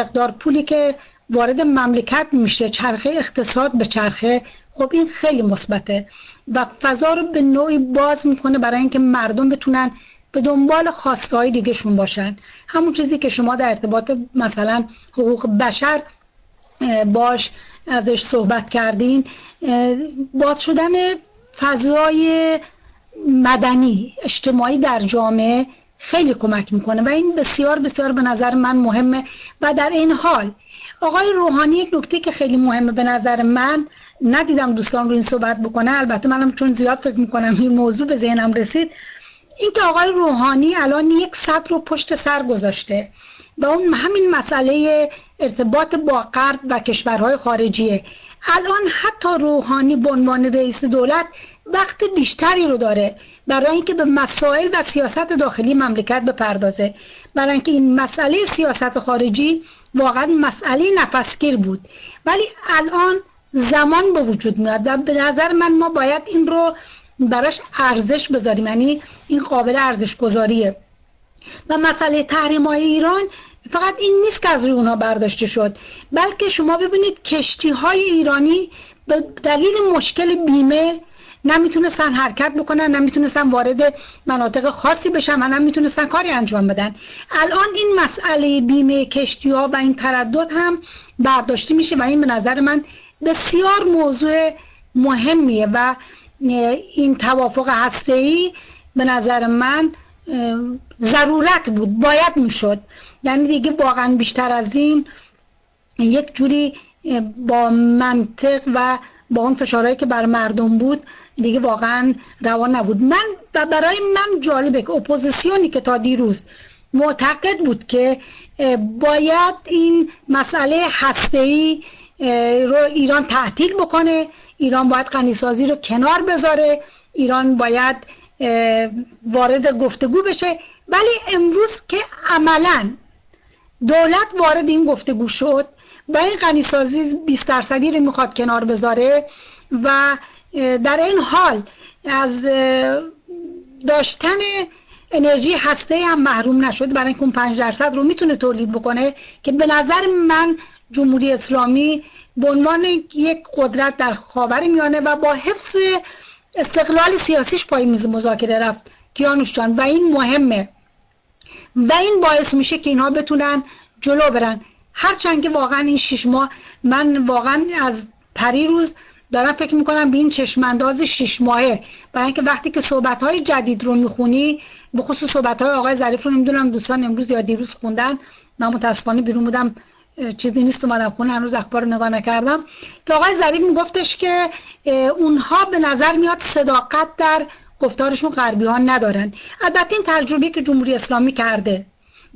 مقدار پولی که وارد مملکت میشه چرخه اقتصاد به چرخه خب این خیلی مثبته و فضا رو به نوعی باز می‌کنه برای اینکه مردم بتونن به دنبال خواسته های دیگهشون باشن. همون چیزی که شما در ارتباط مثلا حقوق بشر باش ازش صحبت کردین باز شدن فضای مدنی اجتماعی در جامعه خیلی کمک می‌کنه و این بسیار بسیار به نظر من مهمه و در این حال آقای روحانی یک نکته که خیلی مهمه به نظر من ندیدم دوستان رو این صحبت بکنه البته منم چون زیاد فکر می‌کنم این موضوع به ذهنم رسید اینکه آقای روحانی الان یک صد رو پشت سر گذاشته و اون همین مسئله ارتباط با غرب و کشورهای خارجیه. الان حتی روحانی به عنوان رئیس دولت وقت بیشتری رو داره برای اینکه به مسائل و سیاست داخلی مملکت بپردازه. برای اینکه این مسئله سیاست خارجی واقعا مسئله نفسگیر بود. ولی الان زمان به وجود میاد و به نظر من ما باید این رو براش ارزش بذاریم. یعنی این قابل ارزش گذاریه و مسئله تحریم های ایران فقط این نیست که از روی اونها برداشته شد بلکه شما ببینید کشتی های ایرانی به دلیل مشکل بیمه نمی‌تونستن حرکت بکنن نمی‌تونستن وارد مناطق خاصی بشن و نمی‌تونستن کاری انجام بدن. الان این مسئله بیمه کشتی ها و این تردد هم برداشته میشه و این به نظر من بسیار موضوع مهمیه و این توافق هسته به نظر من ضرورت بود باید می‌شد. یعنی دیگه واقعا بیشتر از این یک جوری با منطق و با اون فشارهایی که بر مردم بود دیگه واقعا روان نبود. من و برای من جالبه که اپوزیسیونی که تا دیروز معتقد بود که باید این مسئله هسته‌ای رو ایران تعطیل بکنه ایران باید غنیسازی رو کنار بذاره ایران باید وارد گفتگو بشه. ولی امروز که عملا دولت وارد این گفتگو شد و این غنیسازی 20 درصدی رو می‌خواد کنار بذاره و در این حال از داشتن انرژی هسته هم محروم نشد برای اینکه اون 5 درصد رو می‌تونه تولید بکنه که به نظر من جمهوری اسلامی به عنوان یک قدرت در خاور میانه و با حفظ استقلال سیاسیش پای میز مذاکره رفت. کیانوش جان و این مهمه. و این باعث میشه که اینها بتونن جلو برن. هرچند که واقعا این شش ماه من واقعا از پری روز دارم فکر می‌کنم به این چشمانداز شش ماهه. برای اینکه وقتی که صحبت های جدید رو می‌خونی به خصوص صحبت های آقای ظریف رو نمی‌دونم دوستان امروز یا دیروز خوندن. من متاسفانه بیرون بودم چیزی نیست اومدم خونه هنوز اخبار نگاه نکردم. که آقای ظریف میگفتش که اونها به نظر میاد صداقت در گفتارشون غربی ها ندارن. البته این تجربه که جمهوری اسلامی کرده.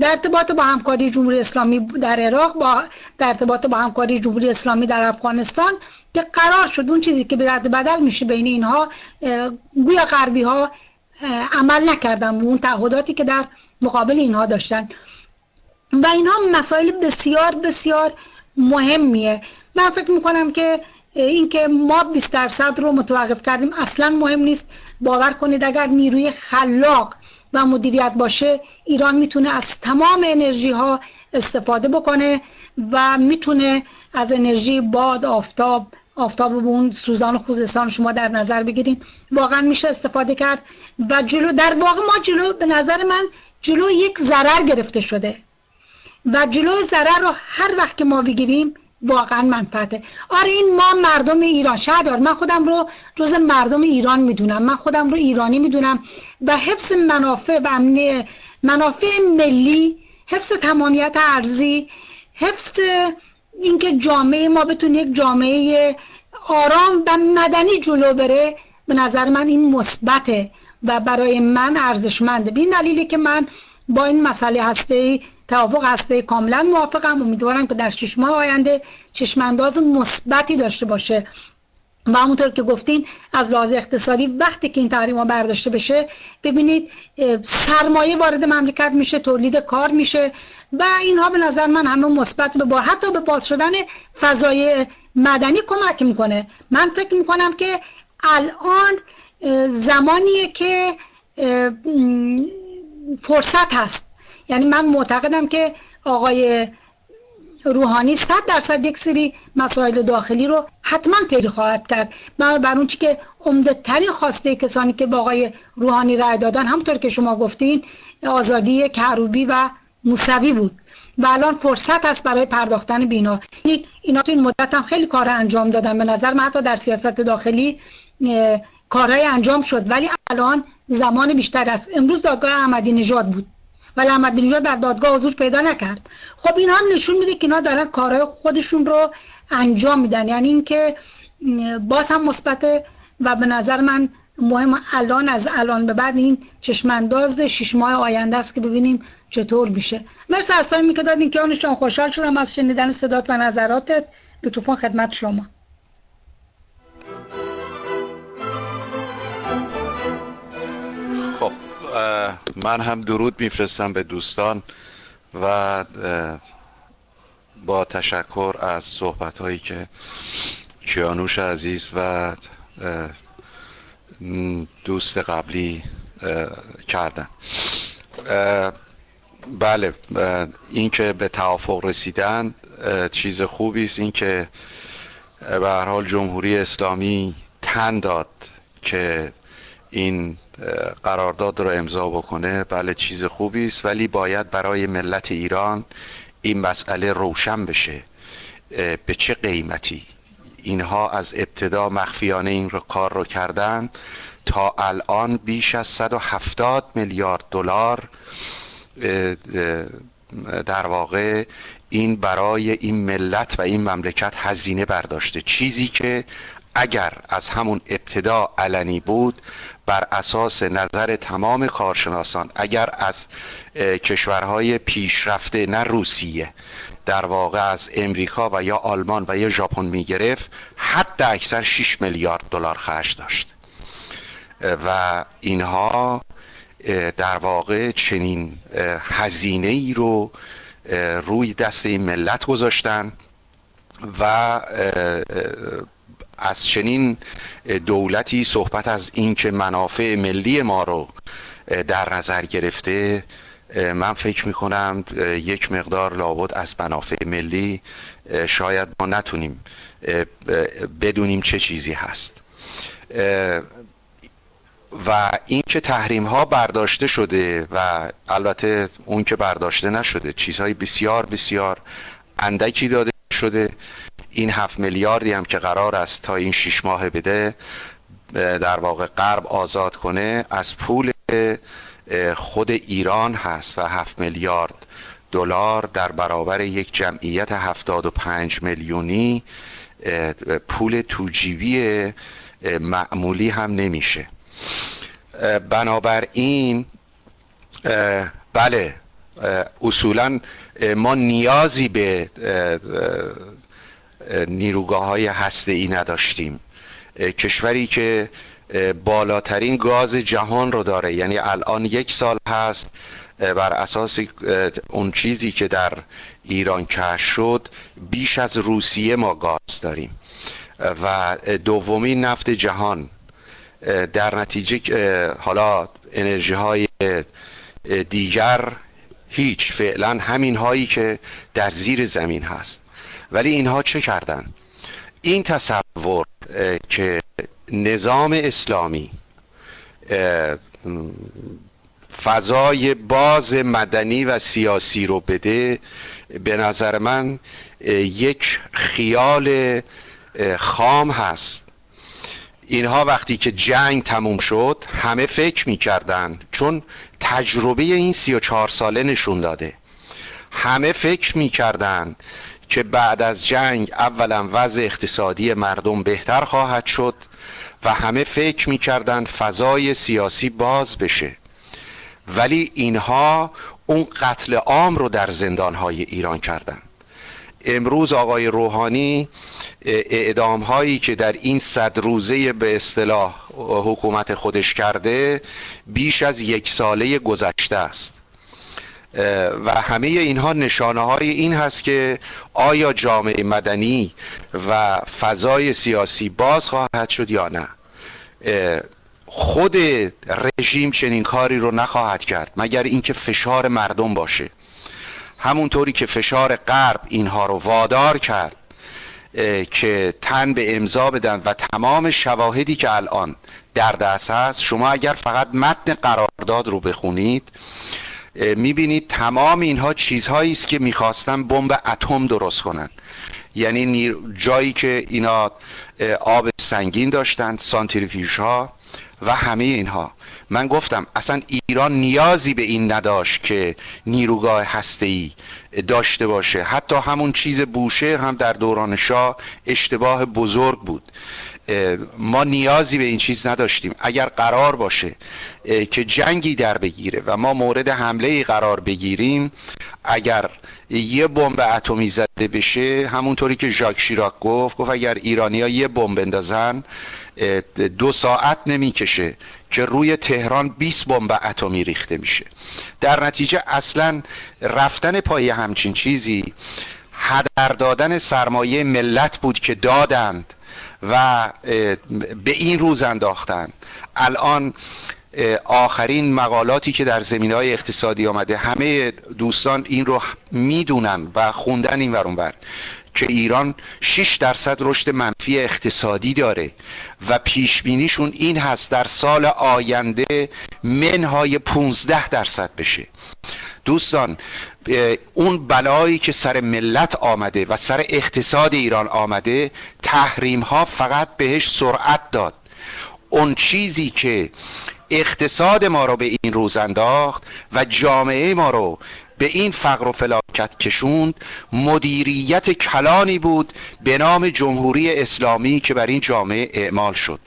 در ارتباط با همکاری جمهوری اسلامی در عراق با در ارتباط با همکاری جمهوری اسلامی در افغانستان که قرار شد اون چیزی که به رد بدل میشه بین اینها گویا غربی ها عمل نکردن اون تعهداتی که در مقابل اینها داشتن. و اینها مسائل بسیار بسیار مهمیه. من فکر می‌کنم که اینکه ما 20 درصد رو متوقف کردیم اصلا مهم نیست. باور کنید اگر نیروی خلاق و مدیریت باشه ایران می‌تونه از تمام انرژی ها استفاده بکنه و می‌تونه از انرژی باد آفتاب آفتاب رو اون سوزان و خوزستان شما در نظر بگیرین. واقعا میشه استفاده کرد و جلو در واقع ما جلو به نظر من جلو یک ضرر گرفته شده. و جلو ضرر رو هر وقت که ما بگیریم واقعا منفعته. آره این ما مردم ایران شهردار من خودم رو جز مردم ایران می‌دونم. من خودم رو ایرانی می‌دونم. و حفظ منافع و منافع ملی حفظ تمامیت ارزی حفظ اینکه جامعه ما بتونه یک جامعه آرام و مدنی جلو بره به نظر من این مثبته و برای من ارزشمنده. به این دلیلی که من با این مسئله هسته توافق هسته کاملا موافقم. امیدوارم که در شش ماه آینده چشمانداز مثبتی داشته باشه. و همونطور که گفتین از لحاظ اقتصادی وقتی که این تحریم ها برداشته بشه ببینید سرمایه وارد مملکت میشه تولید کار میشه و اینها به نظر من همه مثبت به با حتی به باز شدن فضای مدنی کمک می‌کنه. من فکر می‌کنم که الان زمانیه که فرصت هست. یعنی من معتقدم که آقای روحانی صد درصد یک سری مسائل داخلی رو حتما پیدا خواهد کرد. بر اون چی که عمده ترین خواسته کسانی که با آقای روحانی رای دادن همطور که شما گفتین آزادی کروبی و موسوی بود. و الان فرصت است برای پرداختن بینا اینا. تو این مدت هم خیلی کار انجام دادن. به نظر من حتی در سیاست داخلی کارهای انجام شد ولی الان زمان بیشتر است. امروز دادگاه احمدی نژاد بود. ولی احمدی نژاد در دادگاه حضور پیدا نکرد. خب این هم نشون میده که اینا دارن کارهای خودشون رو انجام میدن. یعنی اینکه باز هم مثبت و به نظر من مهم الان از الان به بعد این چشمانداز شش ماه آینده است که ببینیم چطور میشه. مرسی از که دادین. که آنشان خوشحال شدم از شنیدن صدات و نظراتت. میکروفون خدمت شما. من هم درود میفرستم به دوستان و با تشکر از صحبت هایی که کیانوش عزیز و دوست قبلی کردن. بله اینکه به توافق رسیدن چیز خوبی است اینکه به هر حال جمهوری اسلامی تن داد که این قرارداد رو امضا بکنه بله چیز خوبی است ولی باید برای ملت ایران این مسئله روشن بشه. به چه قیمتی؟ اینها از ابتدا مخفیانه این رو کار رو کردن. تا الان بیش از 170 میلیارد دلار در واقع این برای این ملت و این مملکت هزینه برداشته. چیزی که اگر از همون ابتدا علنی بود بر اساس نظر تمام کارشناسان اگر از کشورهای پیشرفته نه روسیه در واقع از امریکا و یا آلمان و یا ژاپن می‌گرفت حد اکثر 6 میلیارد دلار خرج داشت. و اینها در واقع چنین هزینه ای رو روی دست این ملت گذاشتن و از چنین دولتی صحبت از اینکه منافع ملی ما رو در نظر گرفته من فکر می‌کنم یک مقدار لابد از منافع ملی شاید ما نتونیم بدونیم چه چیزی هست. و این که تحریم ها برداشته شده و البته اون که برداشته نشده چیزهای بسیار بسیار اندکی داده شده. این هفت میلیاردی هم که قرار است تا این شش ماه بده در واقع غرب آزاد کنه از پول خود ایران هست و هفت میلیارد دلار در برابر یک جمعیت هفتاد و پنج میلیونی پول توجیبی معمولی هم نمیشه. بنابراین بله اصولا ما نیازی به نیروگاه های هسته ای نداشتیم کشوری که بالاترین گاز جهان رو داره. یعنی الان یک سال هست بر اساس اون چیزی که در ایران کش شد بیش از روسیه ما گاز داریم. و دومین نفت جهان در نتیجه حالا انرژی های دیگر هیچ فعلا همین هایی که در زیر زمین هست. ولی اینها چه کردن؟ این تصور که نظام اسلامی فضای باز مدنی و سیاسی رو بده به نظر من یک خیال خام هست. اینها وقتی که جنگ تموم شد همه فکر می‌کردن چون تجربه این سی و چهار ساله نشون داده. همه فکر می‌کردن که بعد از جنگ اولا وضع اقتصادی مردم بهتر خواهد شد و همه فکر می‌کردن فضای سیاسی باز بشه. ولی اینها اون قتل عام رو در زندانهای ایران کردن. امروز آقای روحانی اعدام هایی که در این صد روزه به اصطلاح حکومت خودش کرده بیش از یک ساله گذشته است. و همه اینها نشانه های این هست که آیا جامعه مدنی و فضای سیاسی باز خواهد شد یا نه. خود رژیم چنین کاری رو نخواهد کرد مگر اینکه فشار مردم باشه. همونطوری که فشار غرب اینها رو وادار کرد که تن به امضا بدن و تمام شواهدی که الان در دست هست شما اگر فقط متن قرارداد رو بخونید می‌بینید تمام اینها چیزهایی است که می‌خواستن بمب اتم درست کنن. یعنی جایی که اینا آب سنگین داشتند سانتریفیوژ ها و همه اینها. من گفتم اصلا ایران نیازی به این نداشت که نیروگاه هسته داشته باشه. حتی همون چیز بوشه هم در دوران شاه اشتباه بزرگ بود. ما نیازی به این چیز نداشتیم. اگر قرار باشه که جنگی در بگیره و ما مورد حمله ای قرار بگیریم اگر یه بمب اتمی زده بشه همونطوری که ژاک شیراک گفت گفت اگر ایرانیا یه بمب بندازن دو ساعت نمی‌کشه که روی تهران 20 بمب اتمی ریخته میشه. در نتیجه اصلا رفتن پای همچین چیزی هدر دادن سرمایه ملت بود که دادند. و به این روز انداختن. الان آخرین مقالاتی که در زمین های اقتصادی آمده همه دوستان این رو می‌دونن و خوندن این ورونور که ایران 6 درصد رشد منفی اقتصادی داره و پیش بینیشون این هست در سال آینده منهای 15 درصد بشه. دوستان اون بلایی که سر ملت آمده و سر اقتصاد ایران آمده تحریم ها فقط بهش سرعت داد. اون چیزی که اقتصاد ما رو به این روز انداخت و جامعه ما رو به این فقر و فلاکت کشوند مدیریت کلانی بود به نام جمهوری اسلامی که بر این جامعه اعمال شد.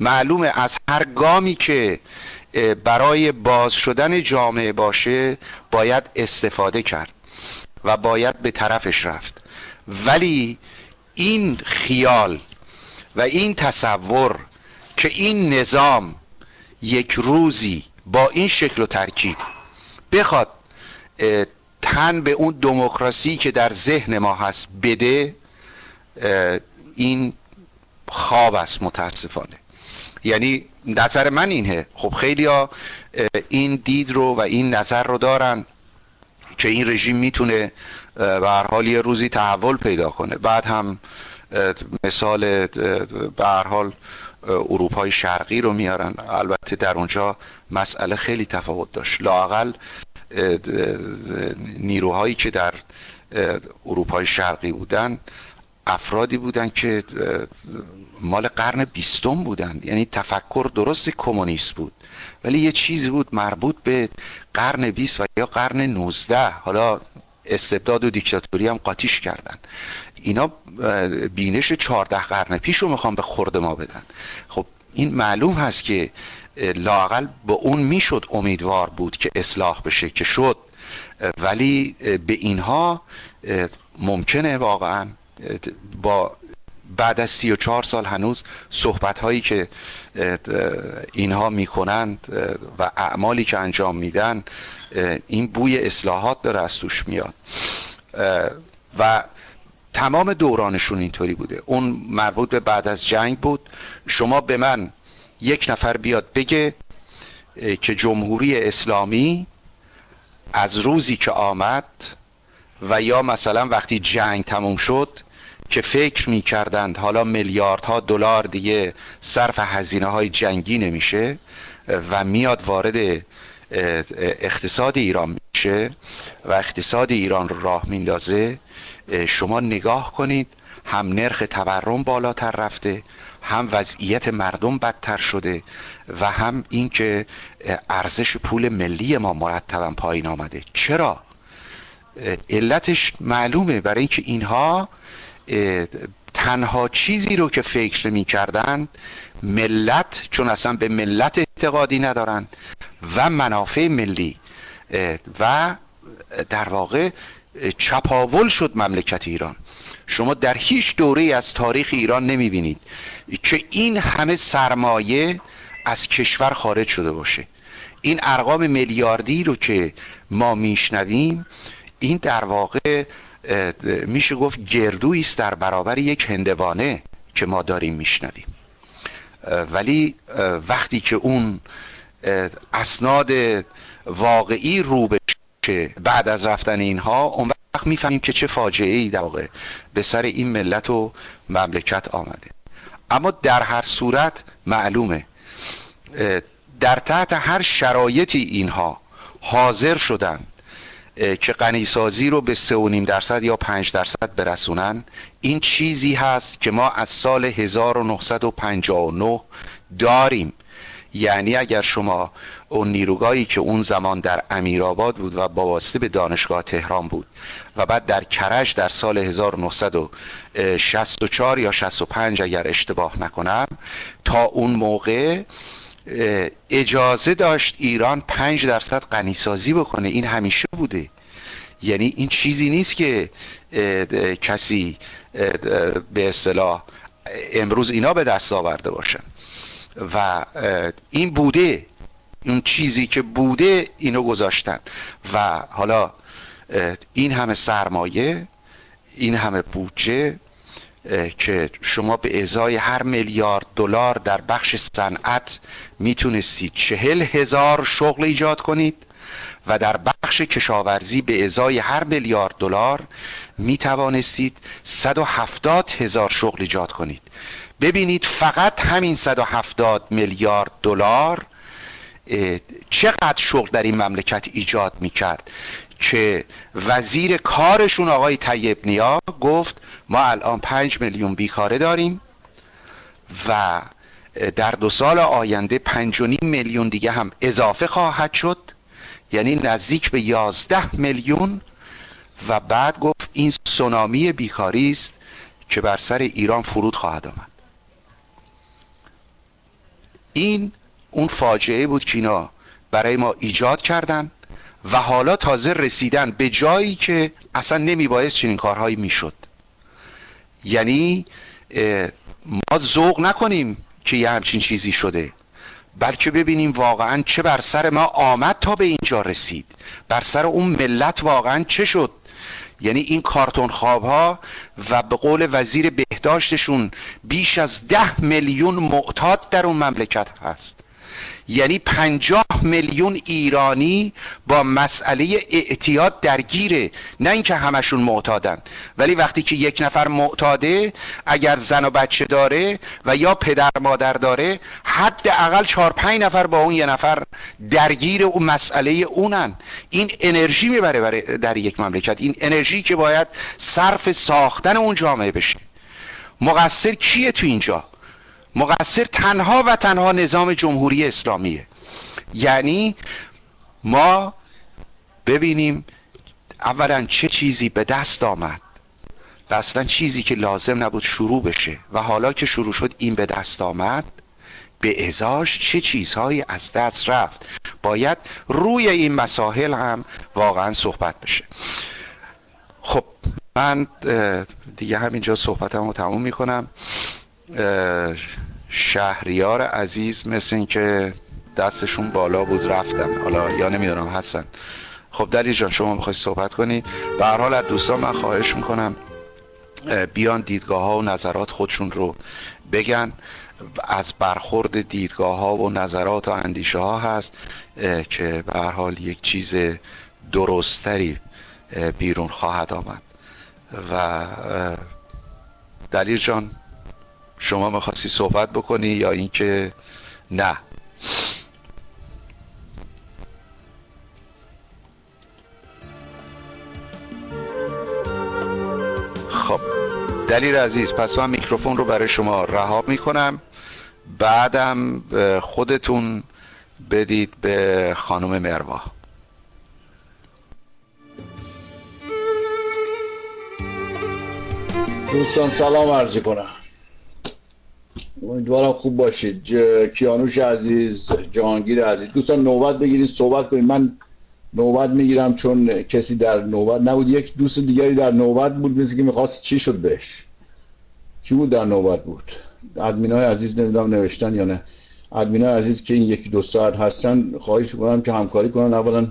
معلومه از هر گامی که برای باز شدن جامعه باشه باید استفاده کرد و باید به طرفش رفت. ولی این خیال و این تصور که این نظام یک روزی با این شکل و ترکیب بخواد تن به اون دموکراسی که در ذهن ما هست بده این خواب است متاسفانه. یعنی نظر من اینه. خب خیلی ها این دید رو و این نظر رو دارن که این رژیم می‌تونه به هر حال یه روزی تحول پیدا کنه. بعد هم مثال به هر حال اروپای شرقی رو میارن. البته در اونجا مسئله خیلی تفاوت داشت. لاقل نیروهایی که در اروپای شرقی بودن افرادی بودن که مال قرن بیستم بودن. یعنی تفکر درست کمونیست بود. ولی یه چیزی بود مربوط به قرن بیست و یا قرن نوزده. حالا استبداد و دیکتاتوری هم قاطیش کردن. اینا بینش چهارده قرن پیش رو می‌خوام به خورد ما بدن. خب این معلوم هست که لاقل به اون می‌شد امیدوار بود که اصلاح بشه که شد. ولی به اینها ممکنه واقعا با بعد از سی و چهار سال هنوز صحبت هایی که اینها می‌کنند و اعمالی که انجام میدن این بوی اصلاحات داره از توش میاد. و تمام دورانشون اینطوری بوده. اون مربوط به بعد از جنگ بود. شما به من یک نفر بیاد بگه که جمهوری اسلامی از روزی که آمد و یا مثلا وقتی جنگ تموم شد که فکر می کردند حالا میلیاردها دلار دیگه صرف هزینه های جنگی نمیشه و میاد وارد اقتصاد ایران میشه و اقتصاد ایران رو راه میندازه شما نگاه کنید هم نرخ تورم بالاتر رفته هم وضعیت مردم بدتر شده و هم اینکه ارزش پول ملی ما مرتبا پایین آمده. چرا؟ علتش معلومه. برای اینکه اینها تنها چیزی رو که فکر می کردن ملت چون اصلا به ملت اعتقادی ندارن و منافع ملی و در واقع چپاول شد مملکت ایران. شما در هیچ دوره از تاریخ ایران نمی بینید که این همه سرمایه از کشور خارج شده باشه. این ارقام میلیاردی رو که ما میشنویم این در واقع میشه گفت گردویی است در برابر یک هندوانه که ما داریم میشنویم. ولی وقتی که اون اسناد واقعی رو باشه بعد از رفتن اینها اون وقت می‌فهمیم که چه فاجعه ای در واقع به سر این ملت و مملکت آمده. اما در هر صورت معلومه در تحت هر شرایطی اینها حاضر شدن که غنیسازی رو به 3.5 درصد یا 5 درصد برسونن. این چیزی هست که ما از سال 1959 داریم. یعنی اگر شما اون نیروگاهی که اون زمان در امیرآباد بود و واسطه به دانشگاه تهران بود و بعد در کرج در سال 1964 یا 65 اگر اشتباه نکنم تا اون موقع اجازه داشت ایران 5 درصد غنیسازی بکنه. این همیشه بوده. یعنی این چیزی نیست که کسی به اصطلاح امروز اینا به دست آورده باشن. و این بوده. اون چیزی که بوده اینو گذاشتن. و حالا این همه سرمایه این همه بودجه که شما به ازای هر میلیارد دلار در بخش صنعت می‌تونستید چهل هزار شغل ایجاد کنید و در بخش کشاورزی به ازای هر میلیارد دلار می توانستید 170 هزار شغل ایجاد کنید. ببینید فقط همین 170 میلیارد دلار چقدر شغل در این مملکت ایجاد می کرد که وزیر کارشون آقای طیب نیا گفت ما الان 5 میلیون بیکاره داریم و در دو سال آینده 5 میلیون دیگه هم اضافه خواهد شد یعنی نزدیک به 11 میلیون. و بعد گفت این سونامی بیکاری است که بر سر ایران فرود خواهد آمد. این اون فاجعه بود که اینا برای ما ایجاد کردن. و حالا تازه رسیدن به جایی که اصلا نمیبایست چنین کارهایی می‌شد. یعنی ما ذوق نکنیم که یه همچین چیزی شده بلکه ببینیم واقعا چه بر سر ما آمد تا به اینجا رسید. بر سر اون ملت واقعا چه شد؟ یعنی این کارتون خواب ها و به قول وزیر بهداشتشون بیش از ده میلیون معتاد در اون مملکت هست. یعنی پنجاه میلیون ایرانی با مسئله اعتیاد درگیره. نه اینکه همشون معتادن. ولی وقتی که یک نفر معتاده اگر زن و بچه داره و یا پدر مادر داره حداقل چهار پنج نفر با اون یه نفر درگیر اون مسئله اونن. این انرژی می‌بره در یک مملکت. این انرژی که باید صرف ساختن اون جامعه بشه. مقصر کیه تو اینجا؟ مقصر تنها و تنها نظام جمهوری اسلامیه. یعنی ما ببینیم اولا چه چیزی به دست آمد و اصلا چیزی که لازم نبود شروع بشه و حالا که شروع شد این به دست آمد به ازاش چه چیزهایی از دست رفت؟ باید روی این مسائل هم واقعا صحبت بشه. خب من دیگه همینجا صحبتم رو تموم می‌کنم. شهریار عزیز مثل این که دستشون بالا بود رفتن. حالا یا نمی‌دونم هستن خب دلی جان شما می‌خوای صحبت کنی؟ به هر حال از دوستان من خواهش می‌کنم بیان دیدگاه ها و نظرات خودشون رو بگن. از برخورد دیدگاه ها و نظرات و اندیشه ها هست که به هر حال یک چیز درستری بیرون خواهد آمد. و دلیل جان شما می‌خواستی صحبت بکنی یا اینکه نه؟ خب دلیل عزیز پس من میکروفون رو برای شما رها می‌کنم. بعدم خودتون بدید به خانم مروا دوستان سلام عرضی کنم امیدوارم خوب باشید. کیانوش عزیز جهانگیر عزیز. دوستان نوبت بگیرید صحبت کنید من نوبت می‌گیرم چون کسی در نوبت نبود. یک دوست دیگری در نوبت بود مثل که می‌خواست چی شد بهش؟ کی بود در نوبت بود؟ ادمین های عزیز نمی‌دونم نوشتن یا نه. ادمین های عزیز که این یکی دو ساعت هستن خواهش کنم که همکاری کنن. اولا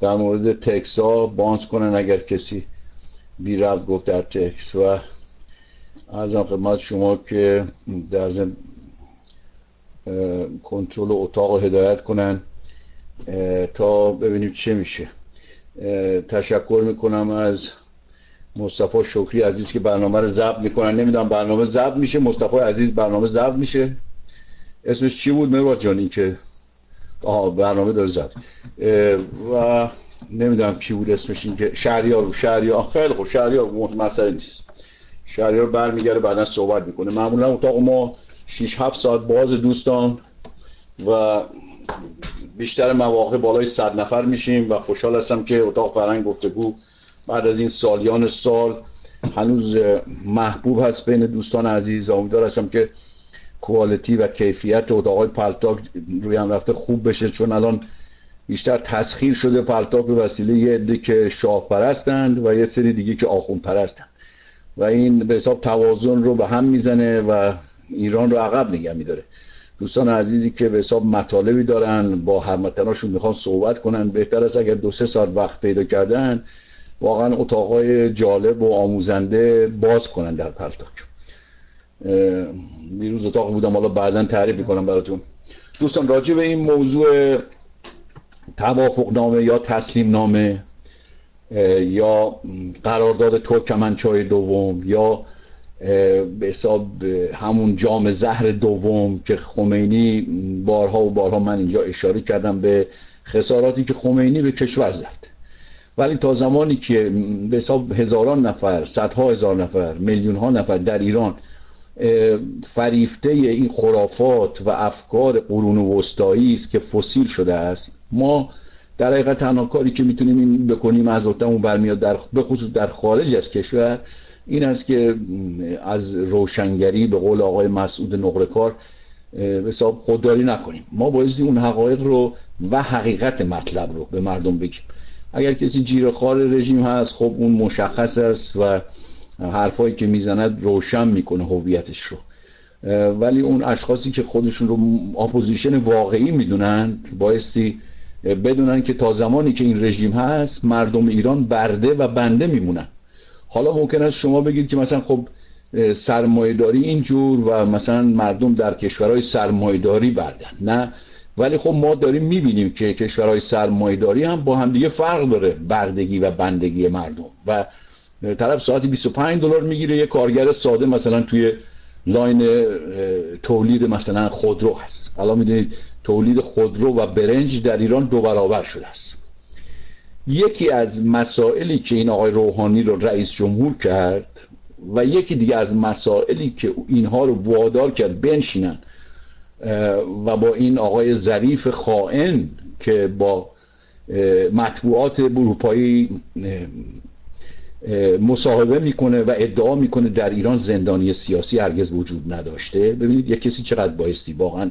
در مورد تکس ها بانس کنن اگر کسی بی گفت در تکس و ارزم خدمت شما که در ضمن کنترل اتاق هدایت کنن تا ببینیم چه میشه. تشکر می‌کنم از مصطفی شکری عزیز که برنامه رو ضبط می‌کنن. نمی‌دونم برنامه ضبط میشه. مصطفی عزیز برنامه ضبط میشه. اسمش چی بود؟ مراد جانی که آها برنامه داره ضبط. و نمی‌دونم چی بود اسمش این که شهریار شهریار خیلی خوب. شهریار مسئله نیست. شهریار برمیگره بعدا صحبت می‌کنه. معمولا اتاق ما 6 7 ساعت باز دوستان و بیشتر مواقع بالای صد نفر میشیم و خوشحال هستم که اتاق فرنگ گفتگو بعد از این سالیان سال هنوز محبوب هست بین دوستان عزیز. امیدوار هستم که quality و کیفیت اتاقای Paltalk روی هم رفته خوب بشه چون الان بیشتر تسخیر شده Paltalk به وسیله یه عده که شاه پرستند و یه سری دیگه که آخوند پرستند و این به حساب توازن رو به هم می‌زنه و ایران رو عقب نگه میداره. دوستان عزیزی که به حساب مطالبی دارن با هموطناشون می‌خوان صحبت کنن. بهتر است اگر دو سه ساعت وقت پیدا کردن واقعا اتاقای جالب و آموزنده باز کنن در پلتاک دیروز اتاق بودم حالا بعدا تعریف می‌کنم براتون. دوستان راجع به این موضوع توافق نامه یا تسلیم نامه یا قرارداد ترکمنچای دوم یا به حساب همون جام زهر دوم که خمینی بارها و بارها من اینجا اشاره کردم به خساراتی که خمینی به کشور زد. ولی تا زمانی که به حساب هزاران نفر صدها هزار نفر میلیون ها نفر در ایران فریفته این خرافات و افکار قرون وسطایی است که فسیل شده است ما در حقیقت تنها کاری که می‌تونیم این بکنیم از اون برمیاد در به خصوص در خارج از کشور این است که از روشنگری به قول آقای مسعود نقرکار حساب خودداری نکنیم. ما بایستی اون حقایق رو و حقیقت مطلب رو به مردم بگیم. اگر کسی جیره‌خوار رژیم هست خب اون مشخص است و حرفایی که می‌زند روشن می‌کنه هویتش رو. ولی اون اشخاصی که خودشون رو اپوزیشن واقعی می‌دونن بایستی بدونن که تا زمانی که این رژیم هست مردم ایران برده و بنده میمونن. حالا ممکن است شما بگید که مثلا خب سرمایهداری اینجور و مثلا مردم در کشورهای سرمایهداری بردن. نه. ولی خب ما داریم می‌بینیم که کشورهای سرمایهداری هم با هم دیگه فرق داره بردگی و بندگی مردم. و طرف ساعتی 25 دلار می‌گیره یه کارگر ساده مثلا توی لاین تولید مثلا خودرو هست. حالا می‌دونید تولید خودرو و برنج در ایران دو برابر شده است. یکی از مسائلی که این آقای روحانی رو رئیس جمهور کرد و یکی دیگه از مسائلی که اینها رو وادار کرد بنشینن و با این آقای ظریف خائن که با مطبوعات اروپایی مصاحبه می‌کنه و ادعا می‌کنه در ایران زندانی سیاسی هرگز وجود نداشته. ببینید یک کسی چقدر بایستی واقعا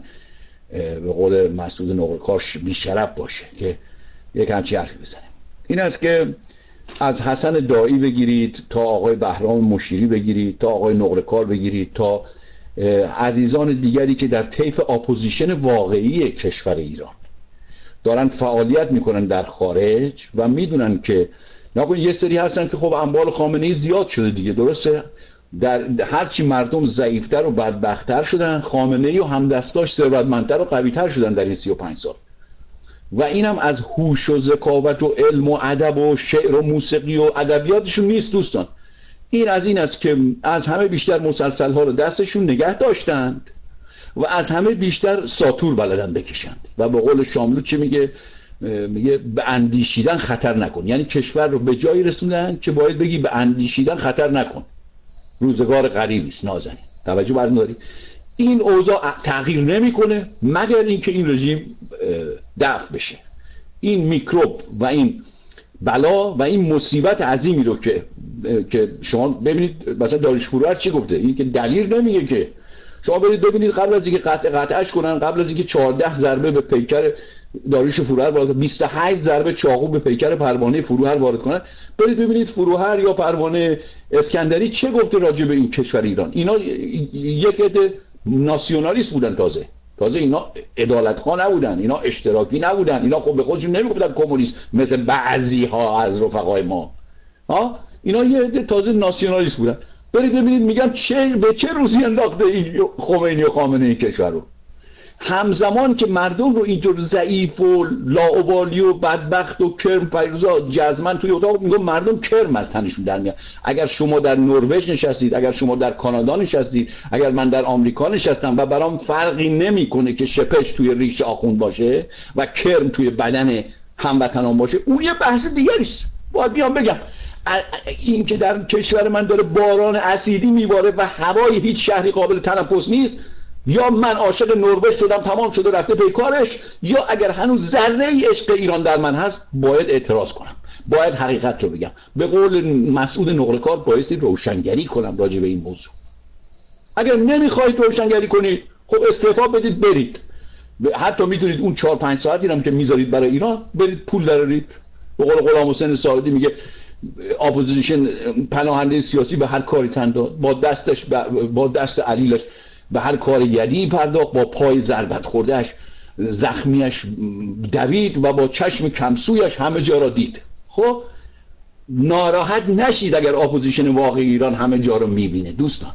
به قول مسعود نقرکار بیشرف باشه که یک همچی حرفی بزنه این است که از حسن داعی بگیرید تا آقای بهرام مشیری بگیرید تا آقای نقره‌کار بگیرید تا عزیزان دیگری که در طیف اپوزیشن واقعی کشور ایران دارن فعالیت می‌کنن در خارج و می‌دونن که نکن یه سری هستن که خب اموال خامنه ای زیاد شده دیگه درسته؟ در هرچی مردم ضعیفتر و بدبختتر شدن خامنه ای و همدستاش ثروتمندتر و قویتر شدن در این 35 سال. و اینم از هوش و ذکاوت و علم و ادب و شعر و موسیقی و ادبیاتشون نیست دوستان. این از این است که از همه بیشتر مسلسل ها رو دستشون نگه داشتند و از همه بیشتر ساتور بلدن بکشند. و به قول شاملو چه میگه؟ میگه به اندیشیدن خطر نکن. یعنی کشور رو به جایی رسوندن که باید بگی به اندیشیدن خطر نکن. روزگار غریبی است نازنین. توجه برز داری. این اوضاع تغییر نمی‌کنه مگر اینکه این رژیم دفع بشه. این میکروب و این بلا و این مصیبت عظیمی رو که که شما ببینید مثلا داریش فروهر چی گفته؟ این که دلیل نمیگه که شما برید ببینید قبل از اینکه قطع قطعش کنن قبل از اینکه 14 ضربه به پیکر داریوش فروهر وارد 28 ضربه چاقو به پیکر پروانه فروهر وارد کنن برید ببینید فروهر یا پروانه اسکندری چه گفته راجع به این کشور ایران. اینا یک عده ناسیونالیست بودن تازه. تازه اینا ادالت نبودن اینا اشتراکی نبودن. اینا خب به خودشون نمی‌گفتن کمونیست مثل بعضی ها از رفقای ما. ها؟ اینا یه تازه ناسیونالیست بودن. برید ببینید میگن چه به چه روزی انداخته این خمینی و خامنه این کشور رو. همزمان که مردم رو اینجور ضعیف و لاعبالی و بدبخت و کرم پیروزا جزمن توی اتاق میگم مردم کرم از تنشون در میاد اگر شما در نروژ نشستید اگر شما در کانادا نشستید اگر من در آمریکا نشستم و برام فرقی نمی‌کنه که شپش توی ریش آخوند باشه و کرم توی بدن هموطنان باشه اون یه بحث دیگری است. باید بیام بگم. این که در کشور من داره باران اسیدی میباره و هوای هیچ شهری قابل تنفس نیست یا من عاشق نروژ شدم تمام شده رفته پیکارش یا اگر هنوز ذره ای عشق ایران در من هست باید اعتراض کنم. باید حقیقت رو بگم. به قول مسعود نقره‌کار بایستی روشنگری کنم راجع به این موضوع. اگر نمی‌خواهید روشنگری کنید خب استعفا بدید برید. حتی می‌تونید اون چهار پنج ساعتی هم که می‌ذارید برای ایران برید پول درارید به قول غلام حسین ساعدی میگه اپوزیشن پناهنده سیاسی به هر کاری تن داد. با دستش با دست علیلش به هر کار یدی پرداخت با پای ضربت خوردهش زخمیش دوید و با چشم کمسویش همه جا را دید. خب ناراحت نشید اگر اپوزیشن واقعی ایران همه جا رو می‌بینه دوستان.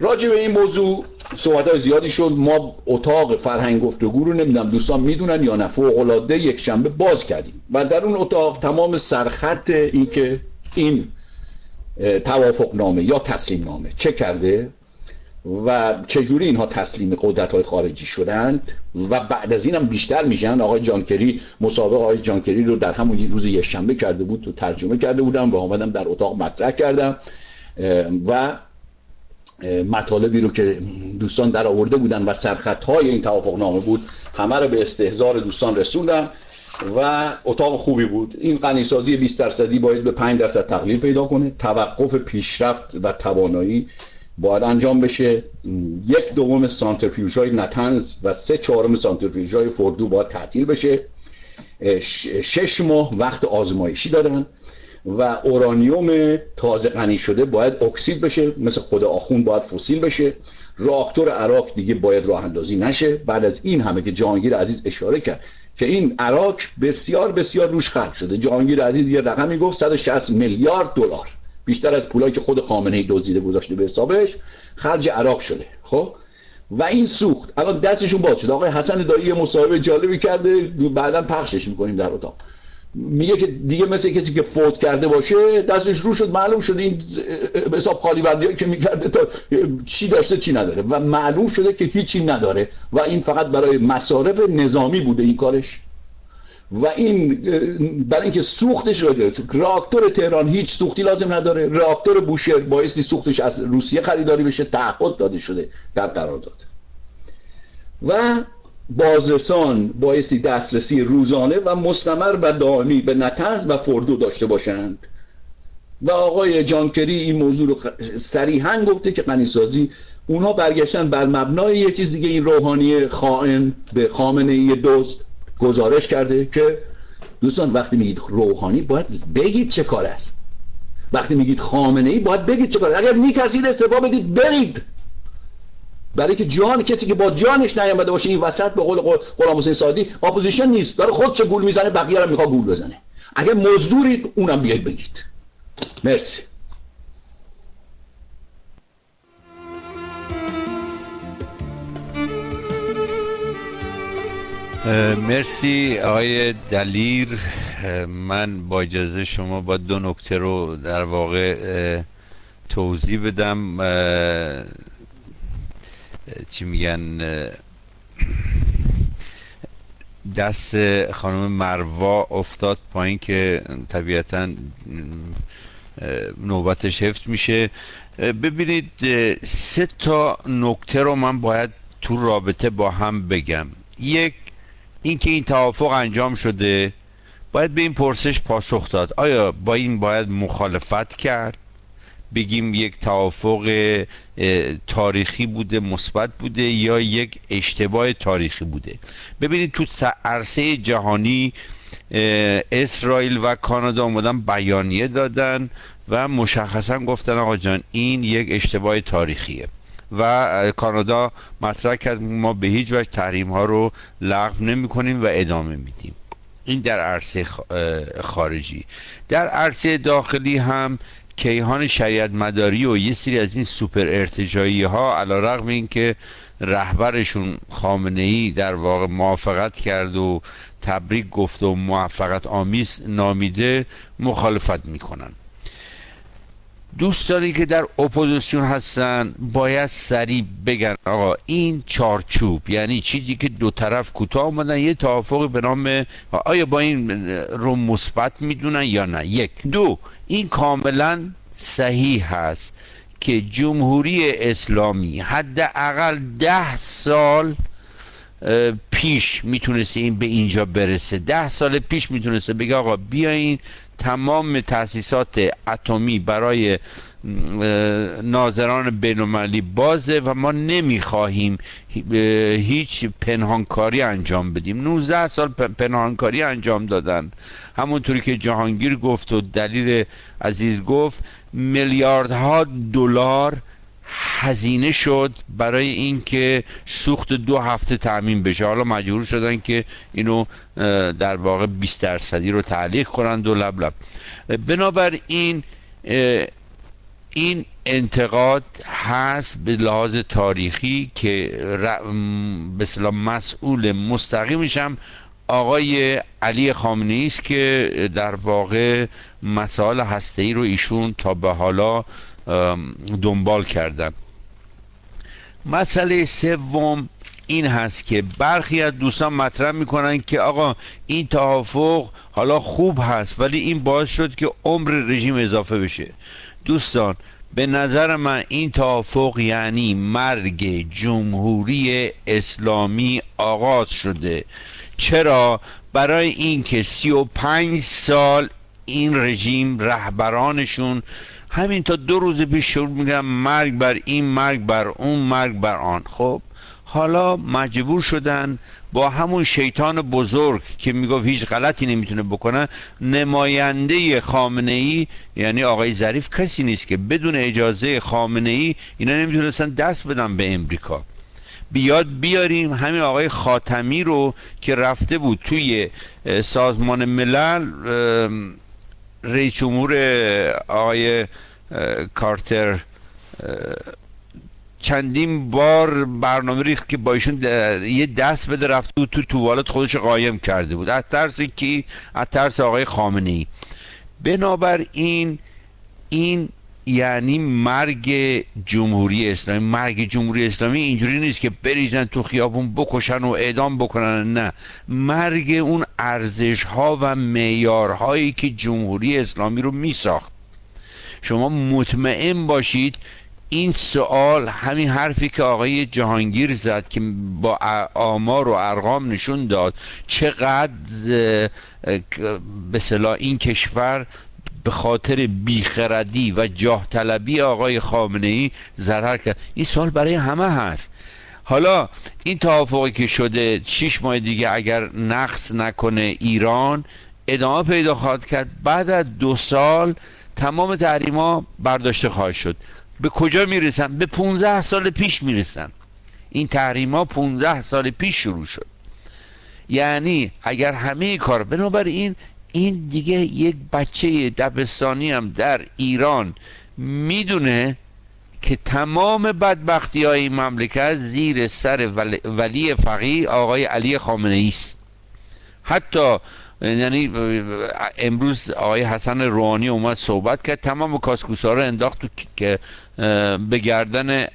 راجع به این موضوع صحبت های زیادی شد. ما اتاق فرهنگ گفتگو رو نمی‌دونم دوستان می‌دونن یا نه. فوق العاده یک شنبه باز کردیم. و در اون اتاق تمام سرخط این که این توافق نامه یا تسلیم نامه چه کرده؟ و چجوری اینها تسلیم قدرت های خارجی شدند؟ و بعد از اینم بیشتر میشن آقای جانکری مسابقه آقای جانکری رو در همون روز یک شنبه کرده بود تو ترجمه کرده بودم و آمدم در اتاق مطرح کردم. و مطالبی رو که دوستان در آورده بودن و سرخط های این توافق نامه بود همه رو به استهزار دوستان رسوندم. و اتاق خوبی بود. این غنیسازی 20 درصدی باید به 5 درصد تقلیل پیدا کنه. توقف پیشرفت و توانایی باید انجام بشه. یک دوم سانترفیوژ های نتنز و سه چهارم سانترفیوژ های فردو باید تعطیل بشه. شش ماه وقت آزمایشی دارن و اورانیوم تازه غنی شده باید اکسید بشه. مثل خود آخون باید فسیل بشه. راکتور عراق دیگه باید راه اندازی نشه. بعد از این همه که جهانگیر عزیز اشاره کرد که این عراق بسیار بسیار روش خرج شده. جهانگیر عزیز یه رقمی گفت 160 میلیارد دلار. بیشتر از پولایی که خود خامنه ای دزدیده گذاشته به حسابش خرج عراق شده. خب؟ و این سوخت. الان دستشون باز شده. آقای حسن دایی مصاحبه جالبی کرده. بعدا پخشش می‌کنیم در اتاق. میگه که دیگه مثل کسی که فوت کرده باشه دستش رو شد معلوم شده این حساب خالی بندی که می‌کرده تا چی داشته چی نداره و معلوم شده که هیچی نداره و این فقط برای مصارف نظامی بوده این کارش. و این برای اینکه سوختش راکتور تهران هیچ سوختی لازم نداره. راکتور بوشهر بایستی سوختش از روسیه خریداری بشه. تعهد داده شده در قرارداد. و بازرسان بایستی دسترسی روزانه و مستمر و دائمی به نتنز و فردو داشته باشند. و آقای جانکری این موضوع رو صریحا گفته که قنیسازی اونها برگشتن بر مبنای یه چیز دیگه این روحانی خائن به خامنه ای دزد گزارش کرده که دوستان وقتی میگید روحانی باید بگید چه کار است. وقتی میگید خامنه ای باید بگید چه کار است. اگر میترسید استعفا بدید برید. برای که جان کسی که با جانش نیامده باشه این وسط به قول غلام حسین ساعدی اپوزیشن نیست. داره خودش گول می‌زنه بقیه رو می‌خواد گول بزنه. اگه مزدورید اونم بیاید بگید. مرسی. مرسی آقای دلیر. من با اجازه شما با دو نکته رو در واقع توضیح بدم. چی میگن دست خانم مروا افتاد پایین که طبیعتا نوبتش حفظ میشه. ببینید سه تا نکته رو من باید تو رابطه با هم بگم. یک اینکه این توافق انجام شده باید به این پرسش پاسخ داد. آیا با این باید مخالفت کرد؟ بگیم یک توافق تاریخی بوده مثبت بوده یا یک اشتباه تاریخی بوده. ببینید تو عرصه جهانی اسرائیل و کانادا اومدن بیانیه دادن و مشخصا گفتن آقا جان این یک اشتباه تاریخیه. و کانادا مطرح کرد ما به هیچ وجه تحریم ها رو لغو نمی کنیم و ادامه میدیم. این در عرصه خارجی. در عرصه داخلی هم کیهان شریعت مداری و یه سری از این سوپر ارتجایی ها علا رقم این که رهبرشون خامنه ای در واقع موافقت کرد و تبریک گفت و موفقت آمیز نامیده مخالفت می‌کنن. دوستانی که در اپوزیسیون هستن باید سریع بگن آقا این چارچوب یعنی چیزی که دو طرف کوتاه آمدن یه توافقی به نام آیا با این رو مثبت می‌دونن یا نه؟ یک. دو این کاملا صحیح هست که جمهوری اسلامی حداقل ده سال پیش می‌تونسته این به اینجا برسه. ده سال پیش می‌تونسته بگه آقا بیاین تمام تاسیسات اتمی برای ناظران بینالمللی بازه و ما نمی‌خواهیم هیچ پنهانکاری انجام بدیم. 19 سال پنهانکاری انجام دادن. همونطوری که جهانگیر گفت و دلیل عزیز گفت میلیاردها دلار هزینه شد برای اینکه سوخت دو هفته تأمین بشه. حالا مجبور شدن که اینو در واقع 20 درصدی رو تعلیق کنند و لب لب. بنابراین این انتقاد هست به لحاظ تاریخی که به مسئول مستقیمش هم آقای علی خامنه‌ای است که در واقع مسائل هسته‌ای رو ایشون تا به حالا دنبال کردن. مسئله سوم این هست که برخی از دوستان مطرح می‌کنن که آقا این توافق حالا خوب هست ولی این باعث شد که عمر رژیم اضافه بشه. دوستان به نظر من این توافق یعنی مرگ جمهوری اسلامی آغاز شده. چرا؟ برای اینکه سی و پنج سال این رژیم رهبرانشون. همین تا دو روز پیش شروع میگم مرگ بر این مرگ بر اون مرگ بر آن. خب حالا مجبور شدن با همون شیطان بزرگ که می‌گفت هیچ غلطی نمی‌تونه بکنه نماینده خامنه ای یعنی آقای ظریف کسی نیست که بدون اجازه خامنه ای اینا نمی‌تونستن دست بدن به امریکا. بیاد بیاریم همین آقای خاتمی رو که رفته بود توی سازمان ملل رئیس جمهور آقای کارتر چندین بار برنامه ریخت که با ایشون یه دست بده رفته بود تو توالت خودش قایم کرده بود. از ترس کی؟ از ترس آقای خامنه ای بنابراین این یعنی مرگ جمهوری اسلامی. مرگ جمهوری اسلامی اینجوری نیست که بریزن تو خیابون بکشن و اعدام بکنن. نه. مرگ اون ارزش ها و معیارهایی که جمهوری اسلامی رو می ساخت شما مطمئن باشید این سوال همین حرفی که آقای جهانگیر زد که با آمار و ارقام نشون داد چقدر به این کشور به خاطر بیخردی و جاه طلبی آقای خامنه ای ضرر کرد. این سوال برای همه هست. حالا این توافقی که شده شش ماه دیگه اگر نقص نکنه ایران ادامه پیدا خواهد کرد. بعد از دو سال تمام تحریما برداشته خواهد شد. به کجا می‌رسن؟ به 15 سال پیش می‌رسن. این تحریما 15 سال پیش شروع شد. یعنی اگر همه کار بنابراین این دیگه یک بچه دبستانی هم در ایران می‌دونه که تمام بدبختی های این مملکت زیر سر ولی فقیه آقای علی خامنه است حتی یعنی امروز آقای حسن روحانی اومد صحبت کرد تمام کاسکوسا رو انداخت تو که به گردن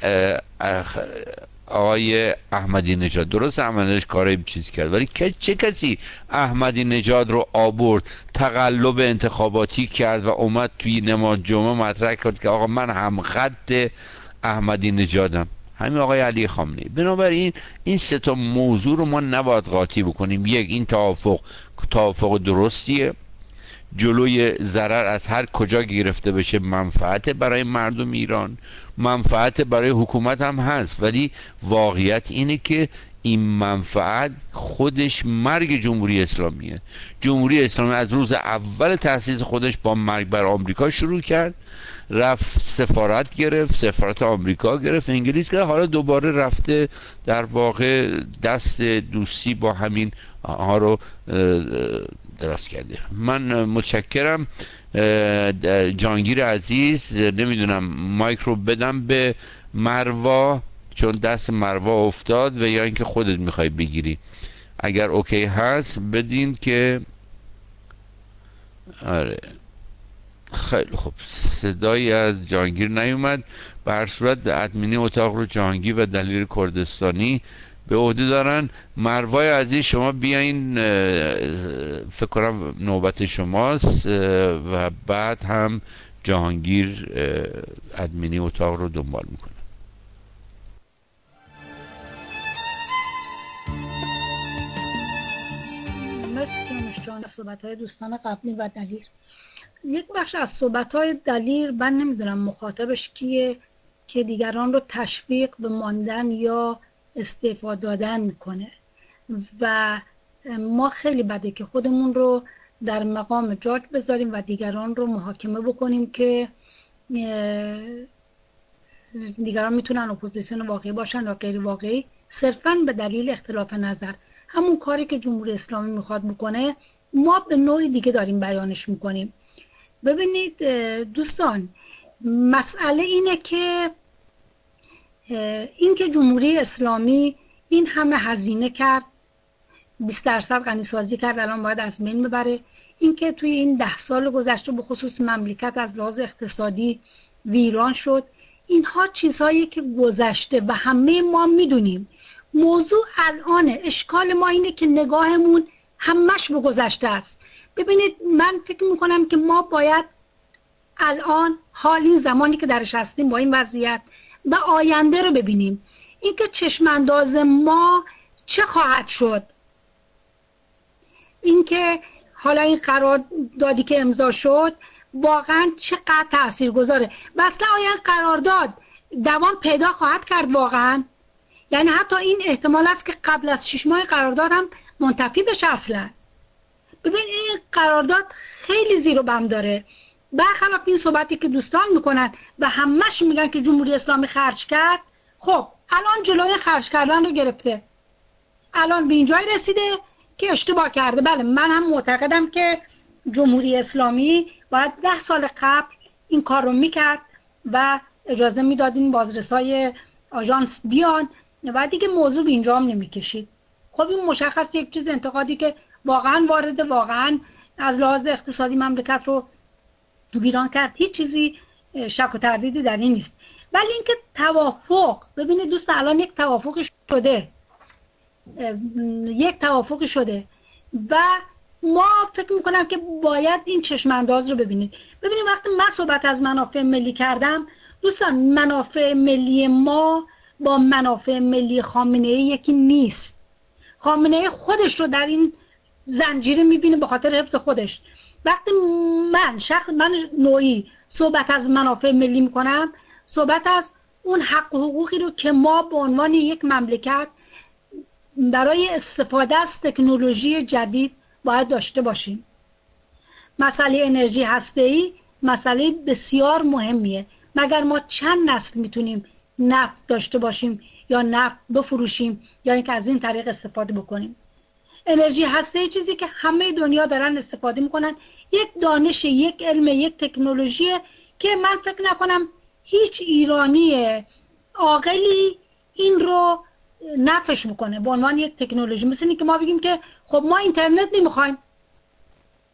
آقای احمدی نژاد. درست احمدی کاری چیز کرد ولی چه کسی احمدی نژاد رو آورد تقلب انتخاباتی کرد و اومد توی نماز جمعه مطرح کرد که آقا من هم خط احمدی نژادم. همین آقای علی خامنه‌ای. بنابراین این سه تا موضوع رو ما نباید قاطی بکنیم. یک این توافق. توافق درستیه. جلوی ضرر از هر کجا گرفته بشه منفعت برای مردم ایران منفعت برای حکومت هم هست. ولی واقعیت اینه که این منفعت خودش مرگ جمهوری اسلامیه. جمهوری اسلامی از روز اول تأسیس خودش با مرگ بر آمریکا شروع کرد رفت سفارت گرفت سفارت آمریکا گرفت انگلیس که حالا دوباره رفته در واقع دست دوستی با همین ها رو دراز کرده من متشکرم. جانگیر عزیز نمی‌دونم مایک رو بدم به مروا چون دست مروا افتاد و یا اینکه خودت می‌خوای بگیری. اگر اوکی هست بدین که آره. خیلی خب صدایی از جانگیر نیومد. به هر صورت ادمینی اتاق رو جانگیر و دلیل کردستانی به عهده دارن. مروای عزیز شما بیاین فکر کنم نوبت شماست و بعد هم جهانگیر ادمینی اتاق رو دنبال می‌کنه. صحبت های دوستان قبلی و دلیل یک بخش از صحبت های دلیل من نمی‌دونم مخاطبش کیه که دیگران رو تشویق به ماندن یا استعفا دادن می‌کنه. و ما خیلی بده که خودمون رو در مقام جاج بذاریم و دیگران رو محاکمه بکنیم که دیگران می‌تونن اپوزیسیون واقعی باشن یا غیر واقعی. صرفا به دلیل اختلاف نظر. همون کاری که جمهوری اسلامی می‌خواد بکنه ما به نوعی دیگه داریم بیانش می‌کنیم. ببینید دوستان مسئله اینه که اینکه جمهوری اسلامی این همه هزینه کرد 20 درصد غنی سازی کرد الان باید از بین ببره. اینکه توی این ده سال گذشته به خصوص مملکت از لحاظ اقتصادی ویران شد اینها چیزهایی که گذشته و همه ما می‌دونیم. موضوع الان اشکال ما اینه که نگاهمون همش به گذشته است. ببینید من فکر می‌کنم که ما باید الان حالی زمانی که درش هستیم با این وضعیت و آینده رو ببینیم. اینکه چشم انداز ما چه خواهد شد؟ اینکه حالا این قرار دادی که امضا شد واقعا چقدر تأثیر گذاره و اصلا آیا این قرارداد دوام پیدا خواهد کرد واقعا؟ یعنی حتی این احتمال است که قبل از شش ماه قرارداد هم منتفی بشه اصلا. ببین این قرارداد خیلی زیر و بم داره. برخلاف این صحبتی که دوستان می‌کنن و همش میگن که جمهوری اسلامی خرج کرد خب الان جلوی خرج کردن رو گرفته. الان به اینجای رسیده که اشتباه کرده. بله من هم معتقدم که جمهوری اسلامی باید ده سال قبل این کار رو می‌کرد و اجازه می‌داد این بازرسای آژانس بیان و دیگه موضوع اینجا هم نمی‌کشید. خب این مشخص یک چیز انتقادی که واقعا وارد واقعا از لحاظ اقتصادی مملکت رو ویران کرد. هیچ چیزی شک و تردیدی در این نیست. ولی اینکه توافق ببینید دوست الان یک توافقی شده. یک توافقی شده. و ما فکر می‌کنم که باید این چشم انداز رو ببینید. ببینید وقتی من صحبت از منافع ملی کردم دوستان منافع ملی ما با منافع ملی خامنه یکی نیست. خامنه خودش رو در این زنجیره می‌بینه به خاطر حفظ خودش. وقتی من شخص من نوعی صحبت از منافع ملی می‌کنم صحبت از اون حق و حقوقی رو که ما به عنوان یک مملکت برای استفاده از تکنولوژی جدید باید داشته باشیم. مسئله انرژی ای مسئله بسیار مهمیه. مگر ما چند نسل می‌تونیم نفت داشته باشیم یا نفت بفروشیم یا اینکه از این طریق استفاده بکنیم؟ انرژی هسته چیزی که همه دنیا دارن استفاده می‌کنن. یک دانش یک علم یک تکنولوژی که من فکر نکنم هیچ ایرانی عاقلی این رو نفش می‌کنه به عنوان یک تکنولوژی. مثل اینکه ما بگیم که خب ما اینترنت نمی‌خوایم.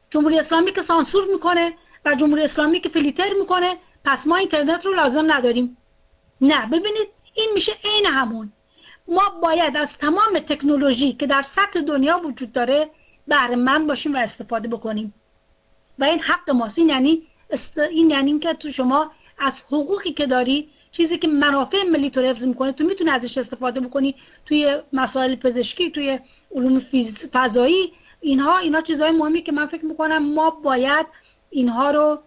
جمهوری اسلامی که سانسور می‌کنه و جمهوری اسلامی که فیلیتر می‌کنه پس ما اینترنت رو لازم نداریم. نه ببینید این میشه عین همون. ما باید از تمام تکنولوژی که در سطح دنیا وجود داره بهره من باشیم و استفاده بکنیم. و این حق ماست. این یعنی این یعنی که تو شما از حقوقی که داری چیزی که منافع ملی تو حفظ می‌کنه تو می‌تونی ازش استفاده بکنی. توی مسائل پزشکی توی علوم فضایی اینها اینا چیزهای مهمی که من فکر می‌کنم ما باید اینها رو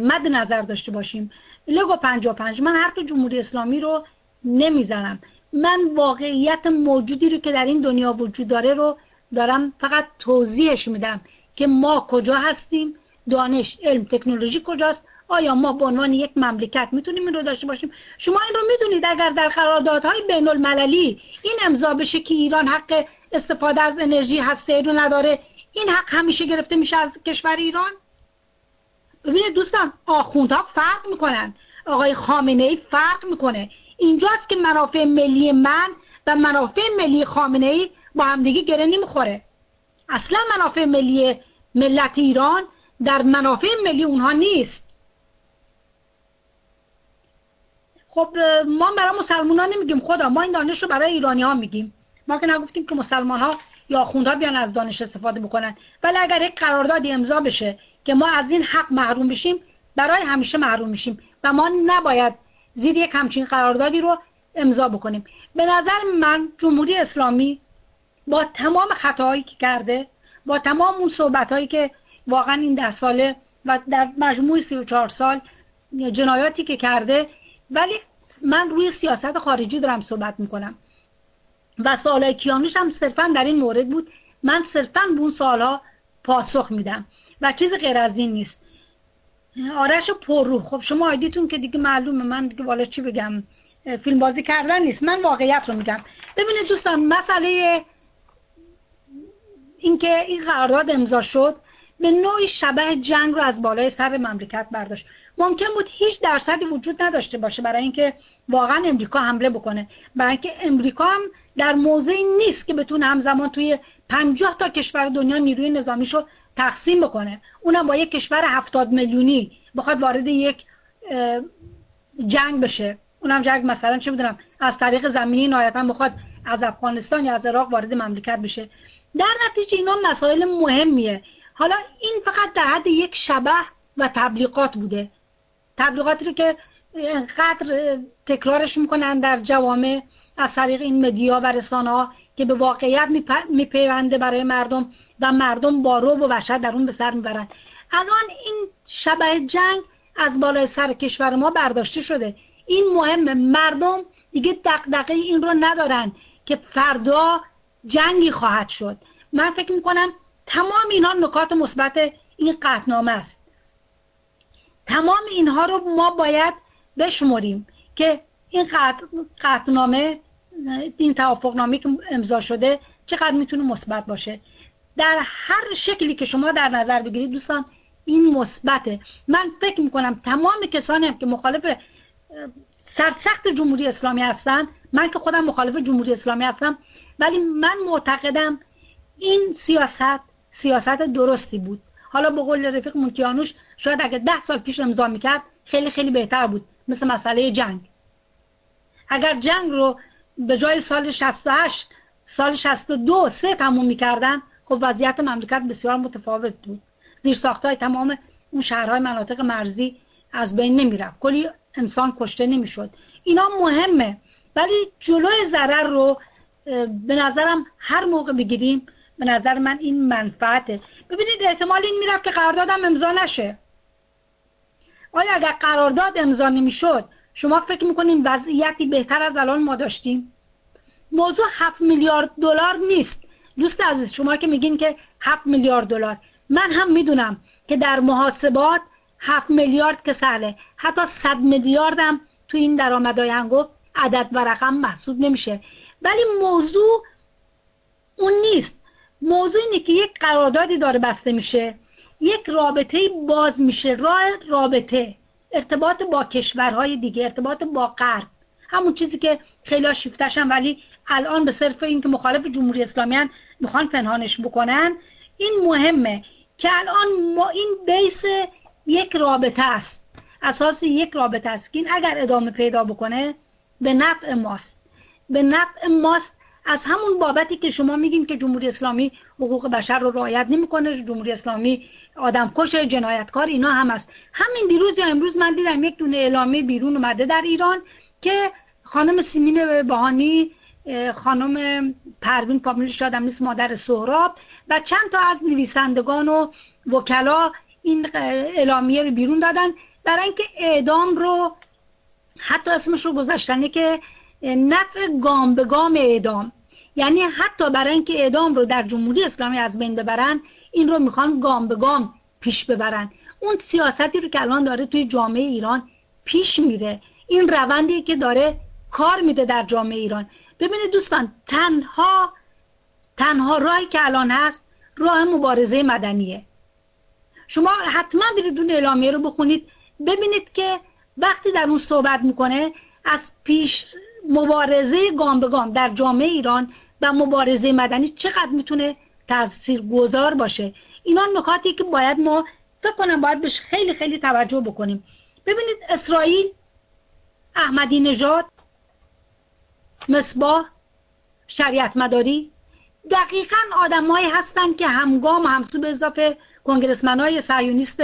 مد نظر داشته باشیم. لگو 55 من حرف جمهوری اسلامی رو نمی‌زنم. من واقعیت موجودی رو که در این دنیا وجود داره رو دارم فقط توضیحش میدم که ما کجا هستیم دانش علم تکنولوژی کجاست آیا ما به عنوان یک مملکت می‌تونیم این رو داشته باشیم؟ شما این رو می‌دونید اگر در قراردادهای بین المللی این امضا بشه که ایران حق استفاده از انرژی هسته رو نداره این حق همیشه گرفته میشه از کشور ایران؟ ببینید دوستان آخوندها فرق می‌کنن آقای خامنه ای فرق می‌کنه. اینجاست که منافع ملی من و منافع ملی خامنه ای با همدیگه گره نمی‌خوره. اصلا منافع ملی ملت ایران در منافع ملی اونها نیست. خب ما برای مسلمان ها نمیگیم خدا ما این دانش رو برای ایرانی ها میگیم. ما که نگفتیم که مسلمان ها یا خوندها بیان از دانش استفاده بکنن. ولی اگر یک قراردادی امضا بشه که ما از این حق محروم بشیم برای همیشه محروم میشیم. و ما نباید زیر یک همچین قراردادی رو امضا بکنیم. به نظر من جمهوری اسلامی با تمام خطاهایی که کرده با تمام اون صحبت که واقعا این ده ساله و در مجموع 34 سال جنایاتی که کرده ولی من روی سیاست خارجی دارم صحبت می‌کنم. و سوالای کیانوش هم صرفا در این مورد بود. من صرفا به اون سالها پاسخ میدم. و چیز غیر از این نیست. آرش پررو خب شما آیدیتون که دیگه معلومه. من دیگه والا چی بگم؟ فیلم بازی کردن نیست. من واقعیت رو میگم. ببینید دوستان مسئله اینکه این قرارداد امضا شد به نوعی شبه جنگ رو از بالای سر مملکت برداشت. ممکن بود هیچ درصدی وجود نداشته باشه برای اینکه واقعا امریکا حمله بکنه. برای اینکه امریکا هم در موضعی نیست که بتونه همزمان توی پنجاه تا کشور دنیا نیروی نظامیش رو تقسیم بکنه. اونم با یک کشور هفتاد میلیونی بخواد وارد یک جنگ بشه. اونم جنگ مثلا چه می‌دونم از طریق زمینی نهایتا بخواد از افغانستان یا از عراق وارد مملکت بشه. در نتیجه اینا مسائل مهمیه. حالا این فقط در حد یک شبه و تبلیغات بوده. تبلیغاتی رو که انقدر تکرارش می‌کنن در جوامع از طریق این مدیا و رسانه ها که به واقعیت میپیونده برای مردم و مردم با رو و وحشت در اون به سر می‌برن. الان این شبه جنگ از بالای سر کشور ما برداشته شده. این مهمه مردم دیگه دقدقه این رو ندارن که فردا جنگی خواهد شد. من فکر می‌کنم تمام اینها نکات مثبت این قطنامه است. تمام اینها رو ما باید بشمریم که این قطنامه این توافقنامه که امضا شده چقدر می‌تونه مثبت باشه؟ در هر شکلی که شما در نظر بگیرید دوستان این مثبته. من فکر می‌کنم تمام کسانی هم که مخالف سرسخت جمهوری اسلامی هستن من که خودم مخالف جمهوری اسلامی هستم ولی من معتقدم این سیاست سیاست درستی بود. حالا به قول رفیق مونتیانوش شاید اگه ده سال پیش امضا می‌کرد خیلی خیلی بهتر بود مثل مسئله جنگ. اگر جنگ رو به جای سال 68 سال 62 سه تموم می‌کردن. خب وضعیت مملکت بسیار متفاوت بود. زیر های تمام اون شهرهای مناطق مرزی از بین نمی‌رفت. کلی انسان کشته نمی‌شد. اینا مهمه. ولی جلوی ضرر رو به نظرم هر موقع بگیریم به نظر من این منفعته. ببینید احتمال این می‌رفت که قراردادم امضا نشه. آیا اگر قرارداد امضا نمی‌شد شما فکر می‌کنین وضعیتی بهتر از الان ما داشتیم؟ موضوع 7 میلیارد دلار نیست. دوست عزیز شما که میگین که 7 میلیارد دلار. من هم می‌دونم که در محاسبات 7 میلیارد که سهله حتی 100 میلیارد هم تو این درآمدهای هنگفت عدد و رقم محسوب نمیشه. ولی موضوع اون نیست. موضوع اینه که یک قراردادی داره بسته میشه. یک رابطه باز میشه. راه رابطه. ارتباط با کشورهای دیگه ارتباط با غرب. همون چیزی که خیلی شیفتشن ولی الان به صرف اینکه مخالف جمهوری اسلامی می‌خوان پنهانش بکنن. این مهمه که الان ما این بیس یک رابطه است. اساس یک رابطه است. که این اگر ادامه پیدا بکنه به نفع ماست. به نفع ماست از همون بابتی که شما میگین که جمهوری اسلامی حقوق بشر رو رعایت نمی‌کنه. جمهوری اسلامی آدم کش جنایتکار اینا هم است همین دیروز یا امروز من دیدم یک دونه اعلامیه بیرون اومده در ایران که خانم سیمین بهانی خانم پروین فامیلش یادم نیست مادر سهراب و چند تا از نویسندگان و وکلا این اعلامیه رو بیرون دادن. برای اینکه اعدام رو حتی اسمش رو گذاشتنه که نفع گام به گام اعدام. یعنی حتی برای اینکه اعدام رو در جمهوری اسلامی از بین ببرن این رو می‌خوان گام به گام پیش ببرن. اون سیاستی رو که الان داره توی جامعه ایران پیش میره. این روندی که داره کار میده در جامعه ایران. ببینید دوستان تنها تنها راهی که الان هست راه مبارزه مدنیه. شما حتما برید اون اعلامیه رو بخونید. ببینید که وقتی در اون صحبت می‌کنه از پیش مبارزه گام به گام در جامعه ایران و مبارزه مدنی چقدر می‌تونه تاثیر گذار باشه؟ اینا نکاتی که باید ما فکر کنم باید بهش خیلی خیلی توجه بکنیم. ببینید اسرائیل احمدی نژاد مصباح شریعت مداری دقیقا آدمایی هستن که همگام و همسو به اضافه کنگرسمن های سیونیست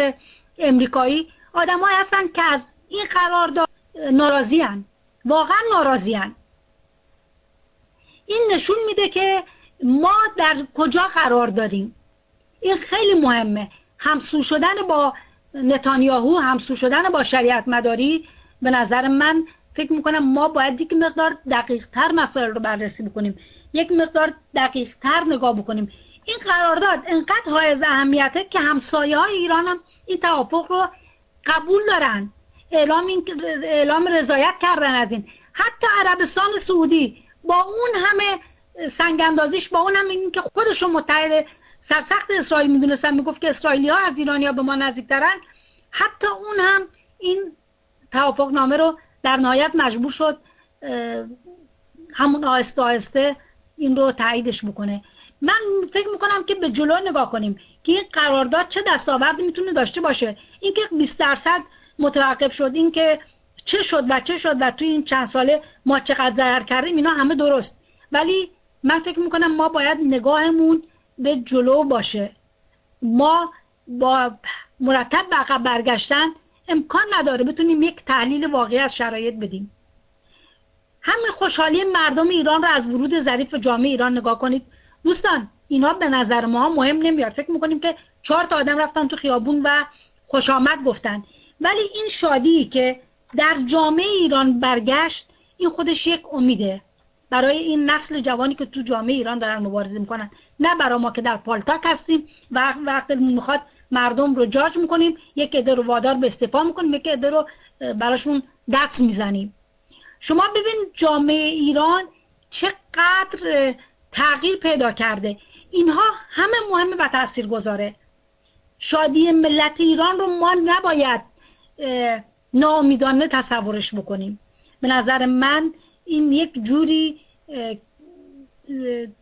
امریکایی آدمایی هستن که از این قرارداد ناراضی واقعا ناراضی این نشون میده که ما در کجا قرار داریم. این خیلی مهمه. همسو شدن با نتانیاهو همسو شدن با شریعت مداری به نظر من فکر می‌کنم ما باید یک مقدار دقیق تر مسائل رو بررسی بکنیم. یک مقدار دقیق تر نگاه بکنیم. این قرارداد انقدر های اهمیته که همسایه های ایران هم این توافق رو قبول دارن. اعلام, این اعلام رضایت کردن از این. حتی عربستان سعودی با اون همه سنگاندازیش با اون هم این که خودش رو متحد سرسخت اسرائیل می‌دونستن می‌گفت که اسرائیلی ها از ایرانیا به ما نزدیکترن حتی اون هم این توافق نامه رو در نهایت مجبور شد همون آهسته آهسته این رو تاییدش بکنه. من فکر می‌کنم که به جلو نگاه کنیم که این قرارداد چه دستاوردی می‌تونه داشته باشه. اینکه 20 درصد متوقف شد اینکه چه شد و چه شد و توی این چند ساله ما چقدر ضرر کردیم اینا همه درست. ولی من فکر می‌کنم ما باید نگاهمون به جلو باشه. ما با مرتب به عقب برگشتن امکان نداره بتونیم یک تحلیل واقعی از شرایط بدیم. همین خوشحالی مردم ایران رو از ورود ظریف جامعه ایران نگاه کنید. دوستان اینا به نظر ما مهم نمیاد. فکر می‌کنیم که چهار تا آدم رفتن تو خیابون و خوش آمد گفتن. ولی این شادی که در جامعه ایران برگشت این خودش یک امیده. برای این نسل جوانی که تو جامعه ایران دارن مبارزه می‌کنن. نه برای ما که در پالتاک هستیم. و وقت می‌خواد مردم رو جاج می‌کنیم. یک عده رو وادار به استفا می‌کنیم. یک عده رو براشون دست می‌زنیم. شما ببین جامعه ایران چقدر تغییر پیدا کرده. اینها همه مهم و تاثیر گذاره شادی ملت ایران رو ما نباید نامیدانه تصورش بکنیم. به نظر من این یک جوری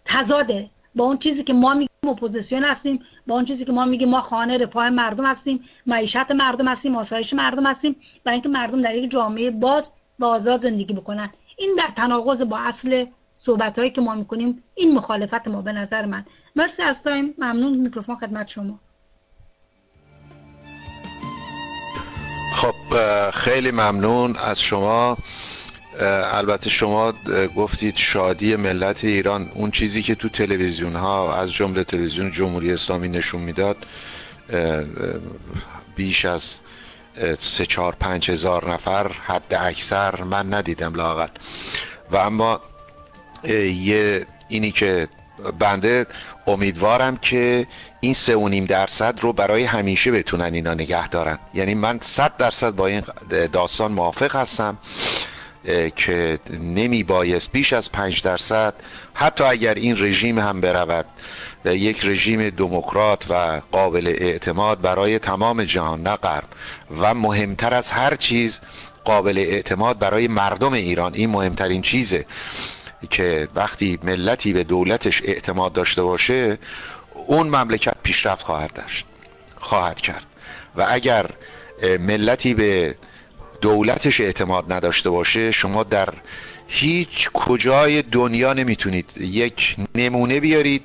تزاده با اون چیزی که ما میگیم اپوزیسیون هستیم با اون چیزی که ما میگیم ما خانه رفاه مردم هستیم معیشت مردم هستیم آسایش مردم هستیم و اینکه مردم در یک جامعه باز و آزاد زندگی بکنن. این در تناقض با اصل صحبت هایی که ما می‌کنیم این مخالفت ما به نظر من. مرسی از time. ممنون. میکروفون خدمت شما. خب خیلی ممنون از شما. البته شما گفتید شادی ملت ایران اون چیزی که تو تلویزیون ها از جمله تلویزیون جمهوری اسلامی نشون می‌داد بیش از سه چهار پنج هزار نفر حد اکثر من ندیدم لاغت و اما یه اینی که بنده امیدوارم که این سه و نیم درصد رو برای همیشه بتونن اینا نگه دارن. یعنی من صد درصد با این داستان موافق هستم که نمی بایست بیش از پنج درصد حتی اگر این رژیم هم برود یک رژیم دموکرات و قابل اعتماد برای تمام جهان نه غرب. و مهمتر از هر چیز قابل اعتماد برای مردم ایران. این مهمترین چیزه. که وقتی ملتی به دولتش اعتماد داشته باشه اون مملکت پیشرفت خواهد داشت خواهد کرد. و اگر ملتی به دولتش اعتماد نداشته باشه شما در هیچ کجای دنیا نمی‌تونید یک نمونه بیارید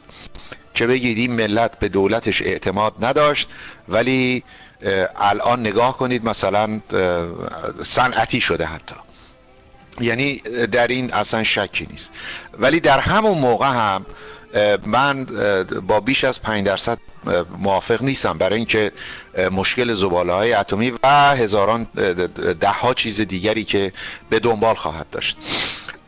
که بگید این ملت به دولتش اعتماد نداشت ولی الان نگاه کنید مثلا صنعتی شده حتی. یعنی در این اصلا شکی نیست. ولی در همون موقع هم من با بیش از 5 درصد موافق نیستم. برای اینکه مشکل زباله های اتمی و هزاران ده ها چیز دیگری که به دنبال خواهد داشت.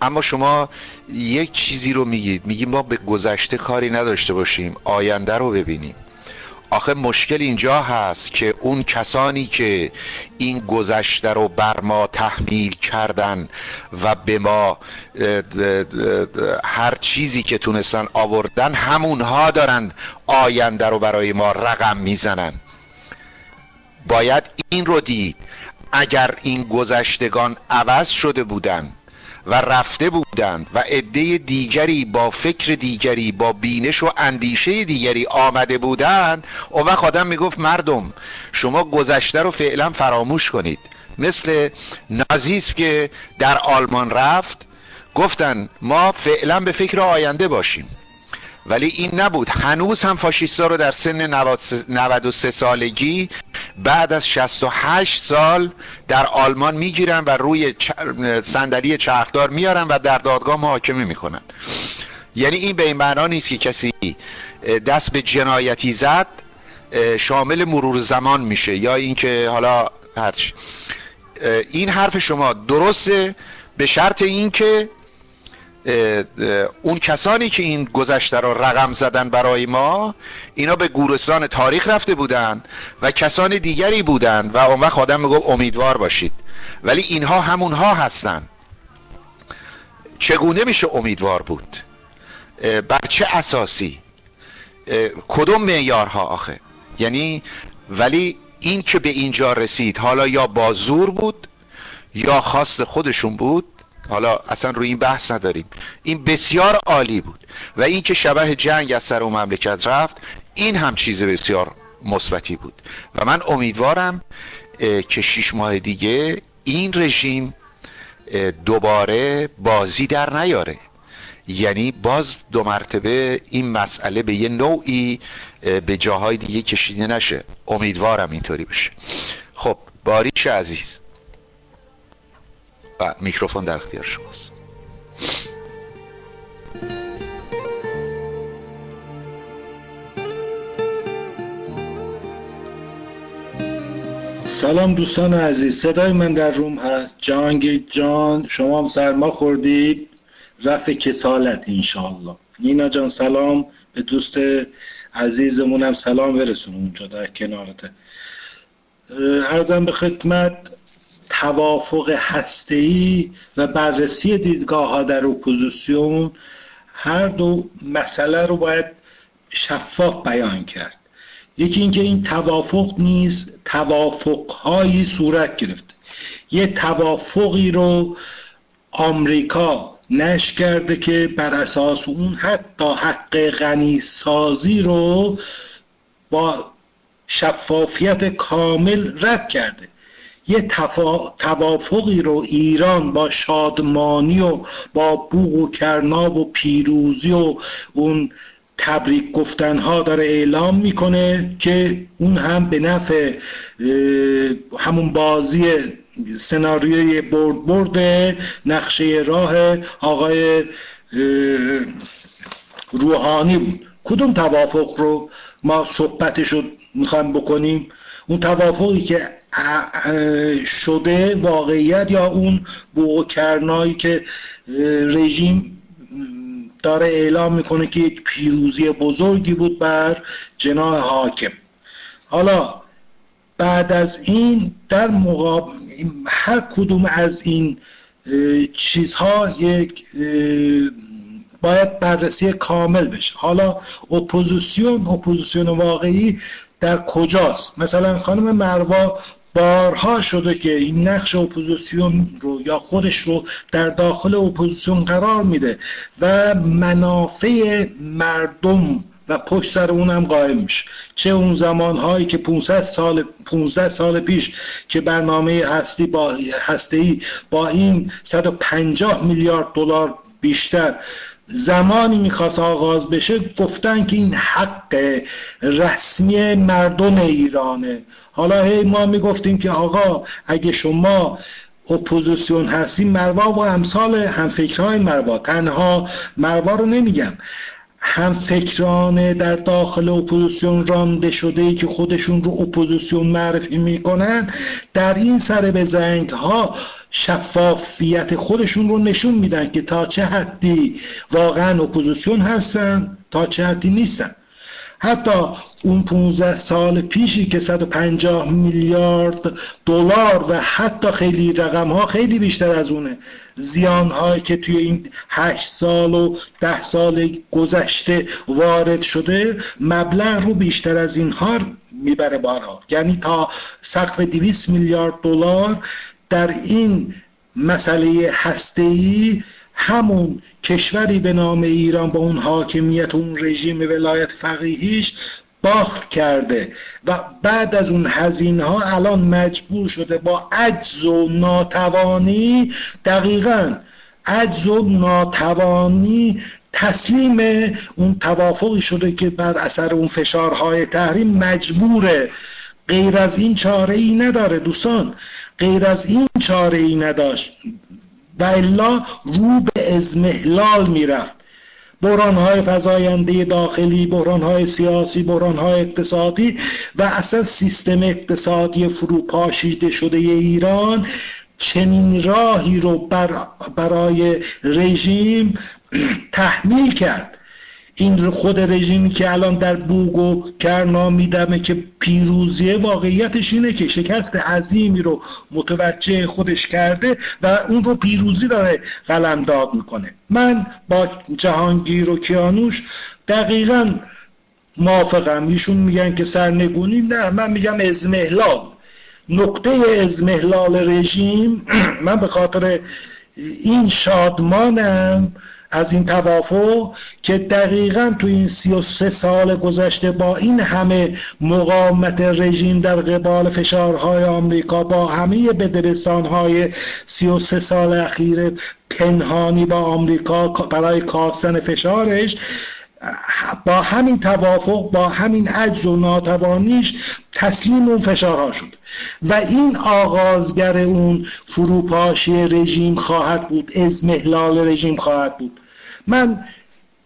اما شما یک چیزی رو میگید. میگیم ما به گذشته کاری نداشته باشیم. آینده رو ببینیم. آخه مشکل اینجا هست که اون کسانی که این گذشته رو بر ما تحمیل کردن و به ما هر چیزی که تونستن آوردن همونها دارند آینده رو برای ما رقم می‌زنن. باید این رو دید. اگر این گذشتگان عوض شده بودند و رفته بودند و عده دیگری با فکر دیگری با بینش و اندیشه دیگری آمده بودند. اون وقت آدم می‌گفت مردم شما گذشته رو فعلا فراموش کنید. مثل نازیسم که در آلمان رفت گفتن ما فعلا به فکر آینده باشیم. ولی این نبود. هنوز هم فاشیستا رو در سن 93 سالگی بعد از 68 سال در آلمان می‌گیرن و روی صندلی چرخدار میارن و در دادگاه محاکمه می‌کنن. یعنی این به این معنا نیست که کسی دست به جنایتی زد شامل مرور زمان میشه یا اینکه حالا هرچی. این حرف شما درسته به شرط اینکه اون کسانی که این گذشته رو رقم زدن برای ما اینا به گورستان تاریخ رفته بودن و کسان دیگری بودن و اون وقت آدم میگو امیدوار باشید. ولی اینها همونها هستن. چگونه میشه امیدوار بود؟ بر چه اساسی؟ کدوم معیارها آخه؟ یعنی ولی این که به اینجا رسید حالا یا با زور بود یا خواست خودشون بود حالا اصلا روی این بحث نداریم. این بسیار عالی بود و این که شبه جنگ از سر و مملکت رفت این هم چیز بسیار مثبتی بود. و من امیدوارم که شیش ماه دیگه این رژیم دوباره بازی در نیاره. یعنی باز دو مرتبه این مسئله به یه نوعی به جاهای دیگه کشیده نشه. امیدوارم اینطوری بشه. خب باریش عزیز. و میکروفون در اختیار شماست. سلام دوستان عزیز صدای من در روم هست. جهانگیر جان شما هم سرما خوردید؟ رفع کسالت انشاءالله. نینا جان سلام. به دوست عزیزمونم سلام برسون اونجا در کنارته. ارزم به خدمت توافق هسته‌ای و بررسی دیدگاه ها در اپوزیسیون هر دو مسئله رو باید شفاف بیان کرد. یکی اینکه این توافق نیست توافقهایی صورت گرفته یه توافقی رو آمریکا نش کرده که بر اساس اون حتی حق غنی سازی رو با شفافیت کامل رد کرده. یه توافقی رو ایران با شادمانی و با بوغ و کرنا و پیروزی و اون تبریک گفتنها داره اعلام می‌کنه که اون هم به نفع همون بازی سناریوی برد برد نقشه راه آقای روحانی بود. کدوم توافق رو ما صحبتش رو می‌خوایم بکنیم؟ اون توافقی که شده واقعیت یا اون بوق کرنایی که رژیم داره اعلام می‌کنه که یک پیروزی بزرگی بود بر جناح حاکم. حالا بعد از این در مقابل هر کدوم از این چیزها یک باید بررسی کامل بشه. حالا اپوزیسیون اپوزیسیون واقعی در کجاست؟ مثلا خانم مروا بارها شده که این نقش اپوزیسیون رو یا خودش رو در داخل اپوزیسیون قرار میده و منافع مردم و پشت سر اونم قائم میشه. چه اون زمان هایی که 500 سال 15 سال پیش که برنامه هسته‌ای با هسته‌ای با این 150 میلیارد دلار بیشتر زمانی می‌خواست آغاز بشه گفتن که این حق رسمی مردم ایرانه. حالا هی ما می‌گفتیم که آقا اگه شما اپوزیسیون هستیم مروا و امثال همفکرهای مروا. تنها مروا رو نمیگم. هم فکران در داخل اپوزیسیون رانده شده ای که خودشون رو اپوزیسیون معرفی می‌کنن در این سر به زنگ ها شفافیت خودشون رو نشون میدن که تا چه حدی واقعا اپوزیسیون هستن تا چه حدی نیستن. حتی اون 15 سال پیشی که 150 میلیارد دلار و حتی خیلی رقم ها خیلی بیشتر از اونه. زیان هایی که توی این 8 سال و 10 سال گذشته وارد شده مبلغ رو بیشتر از اینها می‌بره بالا. یعنی تا سقف 200 میلیارد دلار در این مسئله هسته‌ای همون کشوری به نام ایران با اون حاکمیت اون رژیم ولایت فقیهیش باخت کرده. و بعد از اون هزینه ها الان مجبور شده با عجز و ناتوانی دقیقا عجز و ناتوانی تسلیم اون توافقی شده که بر اثر اون فشارهای تحریم مجبوره. غیر از این چاره ای نداره دوستان. غیر از این چاره ای نداشت. و الا رو به ازمهلال می‌رفت. بحران های فضاینده داخلی بحران های سیاسی بحران های اقتصادی و اصلا سیستم اقتصادی فروپاشیده شده ایران چنین راهی رو بر برای رژیم تحمیل کرد. این خود رژیمی که الان در بوگ و کرنا میدمه که پیروزی واقعیتش اینه که شکست عظیمی رو متوجه خودش کرده و اون رو پیروزی داره قلمداد می‌کنه. من با جهانگیر و کیانوش دقیقا موافقم. ایشون میگن که سرنگونی نه من میگم ازمهلال نقطه ازمهلال رژیم من به خاطر این شادمانم از این توافق که دقیقا تو این سی و سه سال گذشته با این همه مقاومت رژیم در قبال فشارهای آمریکا با همه و سه سال اخیر پنهانی با آمریکا برای کاستن فشارش با همین توافق با همین عجز و ناتوانیش تسلیم اون فشارها شد. و این آغازگر اون فروپاشی رژیم خواهد بود ازمهلال رژیم خواهد بود. من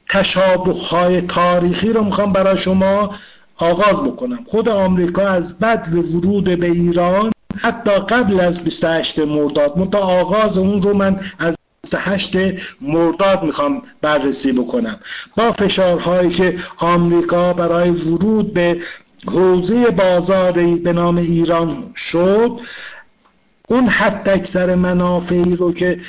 تشابه تاریخی رو می‌خوام برای شما آغاز بکنم. خود آمریکا از بد ورود به ایران حتی قبل از 28 مرداد منتها آغاز اون رو من از 28 مرداد می‌خوام بررسی بکنم. با فشارهایی که آمریکا برای ورود به حوزه بازاری به نام ایران شد اون حد اکثر منافعی رو که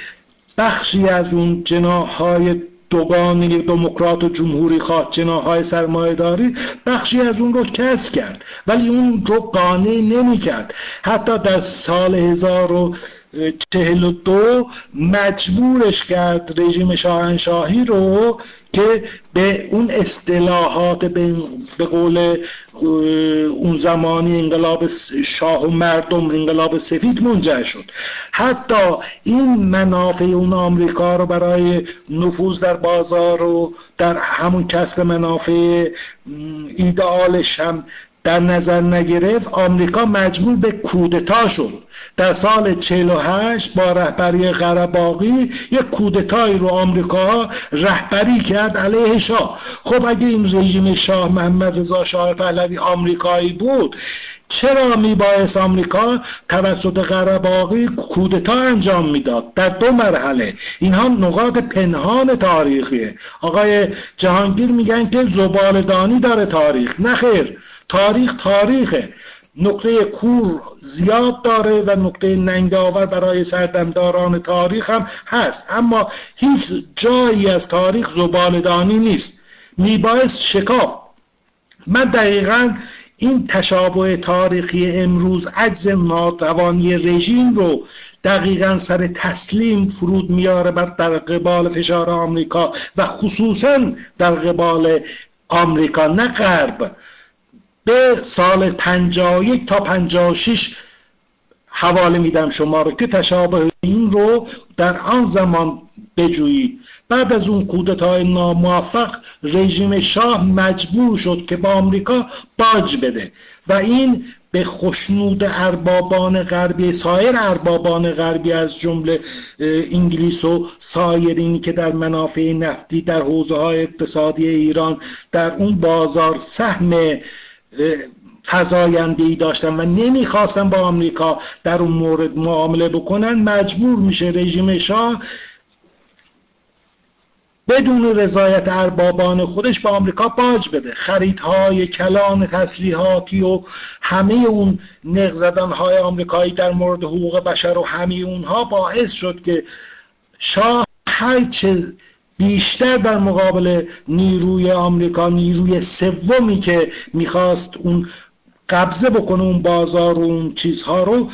بخشی از اون جناهای دوگانه دموکرات و جمهوری خواه جناهای سرمایه داری بخشی از اون رو کسب کرد. ولی اون رو قانع نمی کرد حتی در سال هزار و چهل و دو مجبورش کرد رژیم شاهنشاهی رو که به اون اصطلاحات به قول اون زمانی انقلاب شاه و مردم انقلاب سفید منجر شد. حتی این منافع اون آمریکا رو برای نفوذ در بازار و در همون کسب منافع ایدئالش هم در نظر نگرفت آمریکا مجبور به کودتا شد در سال 48 با رهبری قرباقی یک کودتایی رو آمریکا رهبری کرد علیه شاه. خب اگه این رژیم شاه محمد رضا شاه پهلوی آمریکایی بود چرا میبایست آمریکا توسط قرباقی کودتا انجام می‌داد؟ در دو مرحله. اینها نقاط پنهان تاریخیه. آقای جهانگیر میگن که زبالدانی داره تاریخ. نخیر تاریخ تاریخه. نقطه کور زیاد داره و نقطه ننگاور برای سردمداران تاریخ هم هست. اما هیچ جایی از تاریخ زبالدانی نیست. میبایست شکاف من دقیقا این تشابه تاریخی امروز عجز ناتوانی رژیم رو دقیقا سر تسلیم فرود میاره بر در قبال فشار آمریکا و خصوصا در قبال آمریکا. نه غرب. به سال 51 تا 56 حواله میدم شما رو که تشابه این رو در آن زمان بجویید. بعد از اون کودتای ناموفق رژیم شاه مجبور شد که با آمریکا باج بده و این به خشنود اربابان غربی سایر اربابان غربی از جمله انگلیس و سایرینی که در منافع نفتی در حوزه های اقتصادی ایران در اون بازار سهم فضاینده ای داشتن و نمی‌خواستن با آمریکا در اون مورد معامله بکنن مجبور میشه رژیم شاه بدون رضایت اربابان خودش به آمریکا باج بده. خریدهای کلان تسلیحاتی و همه اون های آمریکایی در مورد حقوق بشر و همه اونها باعث شد که شاه هرچه بیشتر در مقابل نیروی آمریکا نیروی سومی که می‌خواست اون قبضه بکنه اون بازار و اون چیزها رو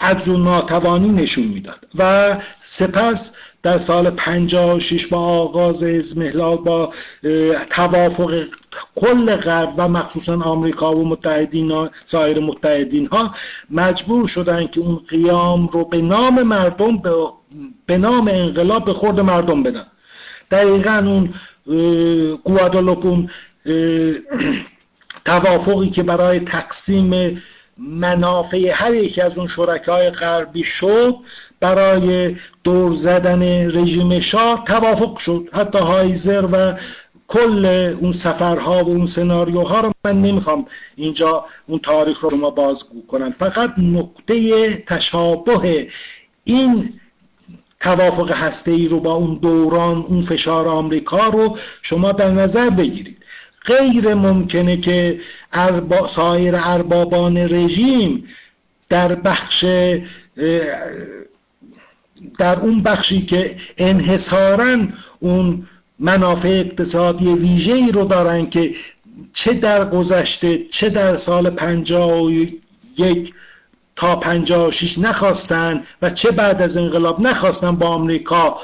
عجز و ناتوانی نشون می‌داد. و سپس در سال 56 با آغاز ازمهلال با توافق کل غرب و مخصوصا آمریکا و متحدین سایر متحدین ها مجبور شدن که اون قیام رو به نام مردم به نام انقلاب به خورد مردم بدن. دقیقا اون گوادالوپ توافقی که برای تقسیم منافع هر یکی از اون شرکای غربی شد برای دور زدن رژیم شاه توافق شد. حتی هایزر و کل اون سفرها و اون سناریوها رو من نمی‌خوام اینجا اون تاریخ رو شما بازگو کنم. فقط نقطه تشابه این توافق هسته ای رو با اون دوران اون فشار آمریکا رو شما در نظر بگیرید. غیر ممکنه که اربا سایر اربابان رژیم در بخش در اون بخشی که انحصارا اون منافع اقتصادی ویژه ای رو دارن که چه در گذشته چه در سال پنجاه و یک تا پنجاه و شیش نخواستن و چه بعد از انقلاب نخواستن با آمریکا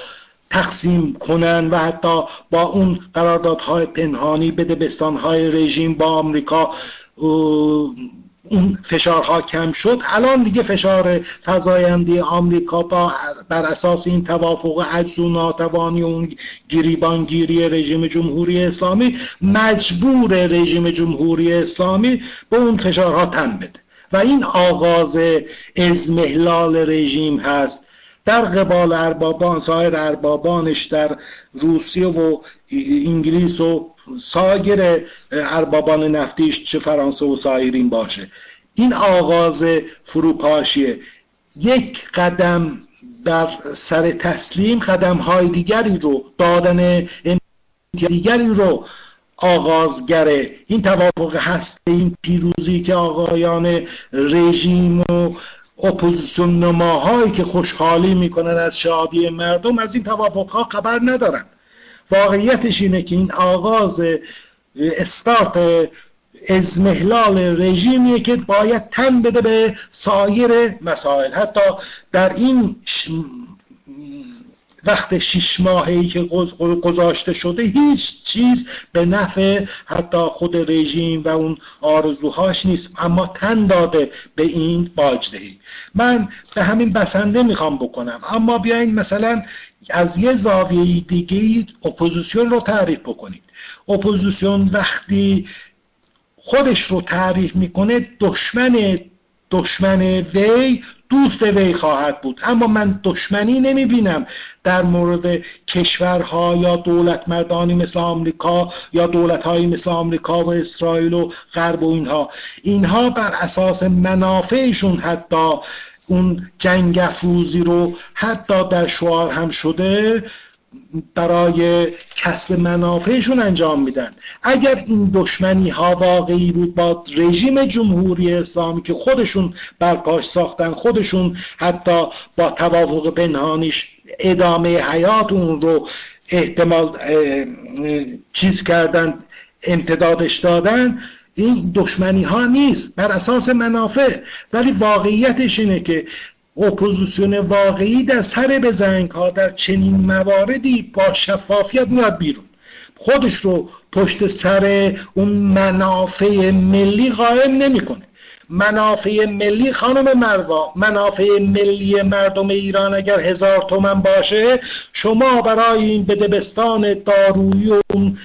تقسیم کنن و حتی با اون قراردادهای پنهانی بستانهای رژیم با آمریکا اون فشارها کم شد. الان دیگه فشار فضاینده آمریکا با بر اساس این توافق عجز و ناتوانی اون گیریبانگیری رژیم جمهوری اسلامی مجبور رژیم جمهوری اسلامی به اون فشارها تن بده. و این آغاز ازمهلال رژیم هست. در قبال اربابان سایر اربابانش در روسیه و انگلیس و سایر اربابان نفتیش چه فرانسه و سایرین باشه. این آغاز فروپاشیه. یک قدم در سر تسلیم قدم های دیگری رو دادن دیگری رو آغازگره این توافق هست این پیروزی که آقایان رژیم و اپوزیسیون نماهایی که خوشحالی می‌کنن از شادی مردم از این توافق ها خبر ندارن. واقعیتش اینه که این آغاز استارت ازمهلال رژیمیه که باید تن بده به سایر مسائل. حتی در این وقت شیش ماهی که گذاشته شده هیچ چیز به نفع حتی خود رژیم و اون آرزوهاش نیست. اما تن داده به این باجدهی من به همین بسنده می‌خوام بکنم. اما بیاین مثلا از یه زاویه دیگه اپوزیسیون رو تعریف بکنید. اپوزیسیون وقتی خودش رو تعریف می‌کنه دشمن دشمن وی دوست وی خواهد بود. اما من دشمنی نمی بینم در مورد کشورها یا دولت مردانی مثل آمریکا یا دولت های مثل آمریکا و اسرائیل و غرب و اینها. اینها بر اساس منافعشون حتی اون جنگ افروزی رو حتی در شعار هم شده برای کسب منافعشون انجام میدن. اگر این دشمنی ها واقعی بود با رژیم جمهوری اسلامی که خودشون برپاش ساختن خودشون حتی با توافق پنهانیش ادامه حیات اون رو احتمال چیز کردن امتدادش دادن این دشمنی ها نیست. بر اساس منافع. ولی واقعیتش اینه که اپوزیسیون واقعی در سر بزنگ ها در چنین مواردی با شفافیت میاد بیرون. خودش رو پشت سر اون منافع ملی قائم نمی‌کنه. منافع ملی خانم مروا منافع ملی مردم ایران اگر هزار تومن باشه شما برای این بدبستان دارویی و اون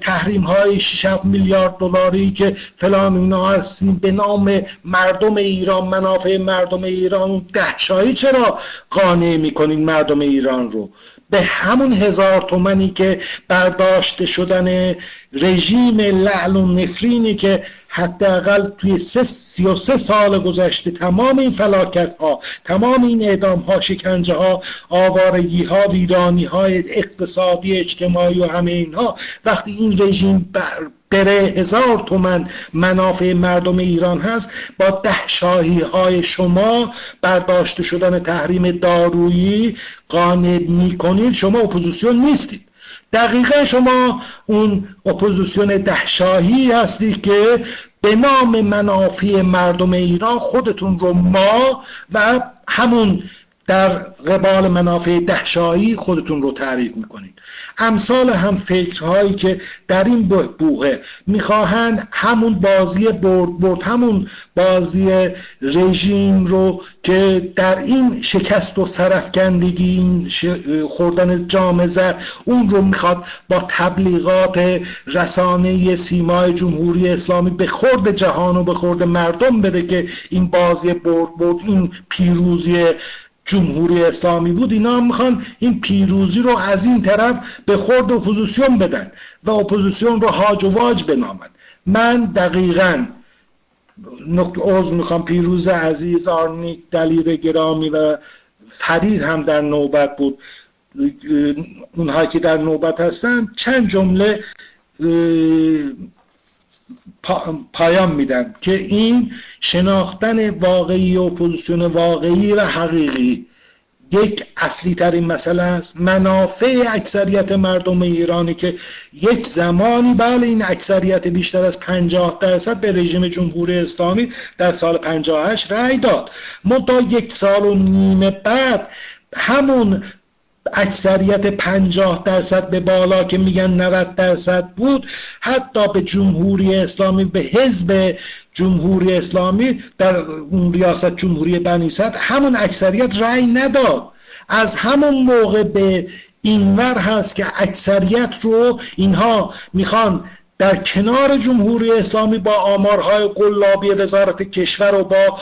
تحریم های 6 میلیارد دلاری که فلان اینا هستیم به نام مردم ایران منافع مردم ایران دهشایی چرا قانع می‌کنین مردم ایران رو؟ به همون هزار تومنی که برداشته شدن رژیم لعل و نفرینی که حداقل توی سه سی و سه سال گذشته تمام این فلاکت ها تمام این اعدام ها شکنجه ها آوارگی ها ویرانی های اقتصادی اجتماعی و همه اینها وقتی این رژیم بره هزار تومن منافع مردم ایران هست با ده شاهی های شما برداشته شدن تحریم دارویی قانع می‌کنید شما اپوزیسیون نیستید. دقیقا شما اون اپوزیسیون دهشاهی هستید که به نام منافع مردم ایران خودتون رو ما و همون در قبال منافع دهشاهی خودتون رو تعریف می‌کنید. امثال هم فکرهایی که در این بوغه می‌خواهند همون بازی برد برد همون بازی رژیم رو که در این شکست و سرفکندگی این خوردن جام زر اون رو می‌خواد با تبلیغات رسانه سیمای جمهوری اسلامی به خورد جهان و به خورد مردم بده که این بازی برد برد این پیروزی جمهوری اسلامی بود اینا هم می‌خوان این پیروزی رو از این طرف به خورد اپوزیسیون بدن و اپوزیسیون رو هاج و واج بنامن. من دقیقا عوض می‌خوام پیروز عزیز آرنیک دلیل گرامی و فرید هم در نوبت بود. اونها که در نوبت هستن چند جمله پایان میدن که این شناختن واقعی اپوزیسیون واقعی و حقیقی یک اصلی ترین مسئله است. منافع اکثریت مردم ایرانی که یک زمانی بله این اکثریت بیشتر از 50 درصد به رژیم جمهوری اسلامی در سال 58 رأی داد. منتها یک سال و نیم بعد همون اکثریت پنجاه درصد به بالا که میگن 90 درصد بود حتی به جمهوری اسلامی به حزب جمهوری اسلامی در اون ریاست جمهوری بنی همون اکثریت رأی نداد. از همون موقع به اینور هست که اکثریت رو اینها می‌خوان در کنار جمهوری اسلامی با آمارهای قلابی وزارت کشور و با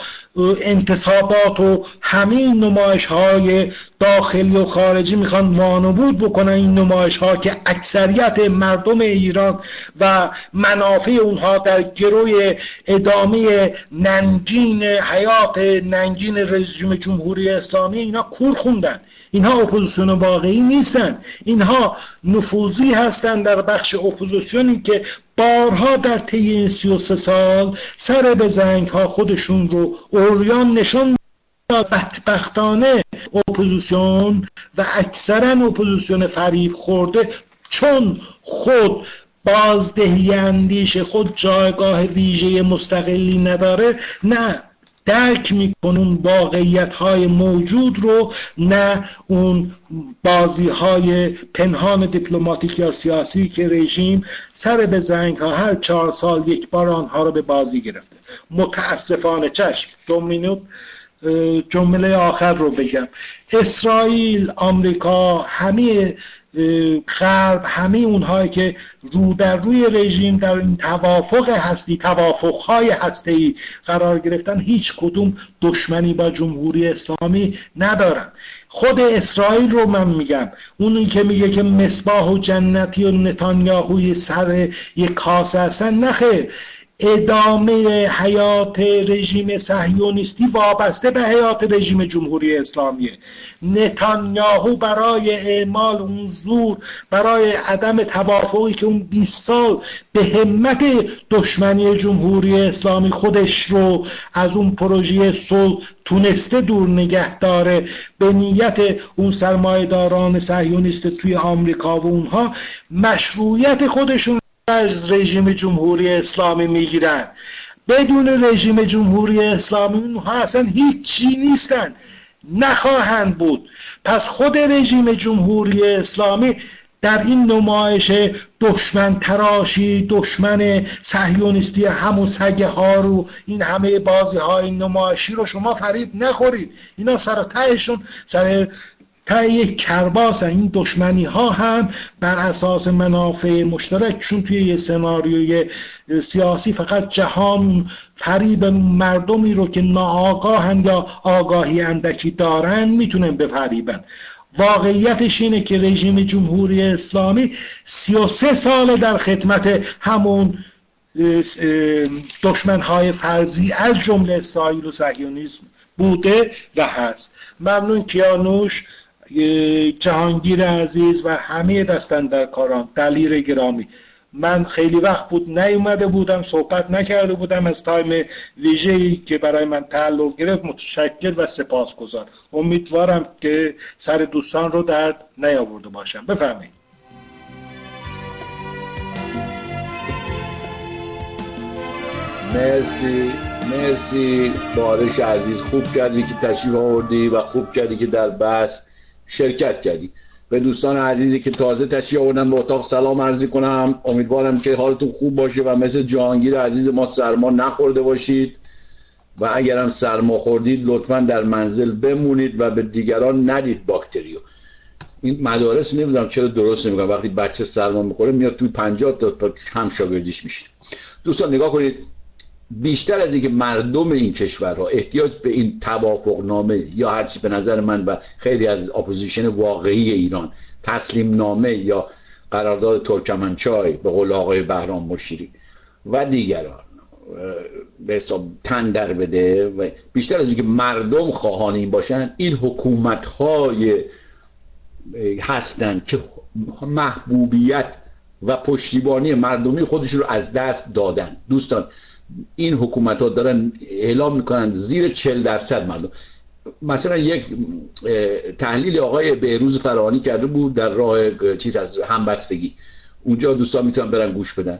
انتصابات و همه این نمایش های داخلی و خارجی می‌خوان وانبود بکنن. این نمایش ها که اکثریت مردم ایران و منافع اونها در گروی ادامه ننگین حیات ننگین رژیم جمهوری اسلامی اینا کور خوندن. اینها اپوزیسیون واقعی نیستن. اینها نفوذی هستند در بخش اپوزیسیونی که بارها در طی این 33 سال سر به زنگ ها خودشون رو عریان نشون بدبختانه اپوزیسیون و اکثرا اپوزیسیون فریب خورده چون خود بازدهی اندیش خود جایگاه ویژه مستقلی نداره نه. درک میکنون واقعیت های موجود رو نه اون بازی های پنهان دیپلماتیک یا سیاسی که رژیم سر به زنگ ها هر چهار سال یک بار آنها رو به بازی گرفته. متاسفانه چشم. دو مینوت جمله آخر رو بگم. اسرائیل آمریکا همه غرب همه اونهایی که رو در روی رژیم در این توافق هستی توافقهای هستی قرار گرفتن هیچ کدوم دشمنی با جمهوری اسلامی ندارن. خود اسرائیل رو من میگم اونی که میگه که مصباح و جنتی و نتانیاهوی سر یک کاسه هستن نخیر ادامه حیات رژیم صهیونیستی وابسته به حیات رژیم جمهوری اسلامیه. نتانیاهو برای اعمال اون زور برای عدم توافقی که اون 20 سال به همت دشمنی جمهوری اسلامی خودش رو از اون پروژه صلح تونسته دور نگه داره. به نیت اون سرمایهداران صهیونیست توی آمریکا و اونها مشروعیت خودشون از رژیم جمهوری اسلامی می‌گیرن. بدون رژیم جمهوری اسلامی اونها اصلا هیچی نیستن. نخواهند بود. پس خود رژیم جمهوری اسلامی در این نمایش دشمن تراشی دشمن صهیونیستی همون سگه ها رو این همه بازی های نمایشی رو شما فریب نخورید. اینا سر تهشون سر تا یک کرباس این دشمنی ها هم بر اساس منافع مشترکشون توی یه سناریوی سیاسی فقط جهان فریب مردمی رو که ناآگاهن یا آگاهی اندکی دارن می‌تونن بفریبن. واقعیتش اینه که رژیم جمهوری اسلامی 33 سال در خدمت همون دشمنهای فرضی از جمله اسرائیل و صهیونیسم بوده و هست. ممنون کیانوش. جهانگیر عزیز و همه دستن در کاران. دلیر گرامی. من خیلی وقت بود نیومده بودم صحبت نکرده بودم از تایم ویژه‌ای که برای من تعلق گرفت متشکر و سپاسگزار امیدوارم که سر دوستان رو درد نیاورده باشم. بفرمایید. مرسی مرسی. بارش عزیز. خوب کردی که تشریف آوردی و خوب کردی که در بحث شرکت کردی. به دوستان عزیزی که تازه تشریف آوردن به اتاق سلام عرضی کنم. امیدوارم که حالتون خوب باشه و مثل جهانگیر عزیز ما سرما نخورده باشید. و اگرم سرما خوردید لطفا در منزل بمونید و به دیگران ندید باکتریو. این مدارس نمی‌دونم چرا درست نمیگم وقتی بچه سرما می‌خوره میاد توی 50 تا هم شاگردیش میشه دوستان نگاه کنید. بیشتر از اینکه مردم این کشورها احتیاج به این توافق نامه یا هرچی به نظر من و خیلی از opposition واقعی ایران تسلیم نامه یا قرارداد ترکمنچای به قول آقای بهرام مشیری و دیگران به حساب تن در بده و بیشتر از اینکه مردم خواهان این باشن این حکومت های هستند که محبوبیت و پشتیبانی مردمی خودش رو از دست دادن. دوستان این حکومت ها دارن اعلام می‌کنن زیر 40 درصد مردم. مثلا یک تحلیل آقای بهروز فرانی کرده بود در راه چیز از همبستگی. اونجا دوستان می‌تونن برن گوش بدن.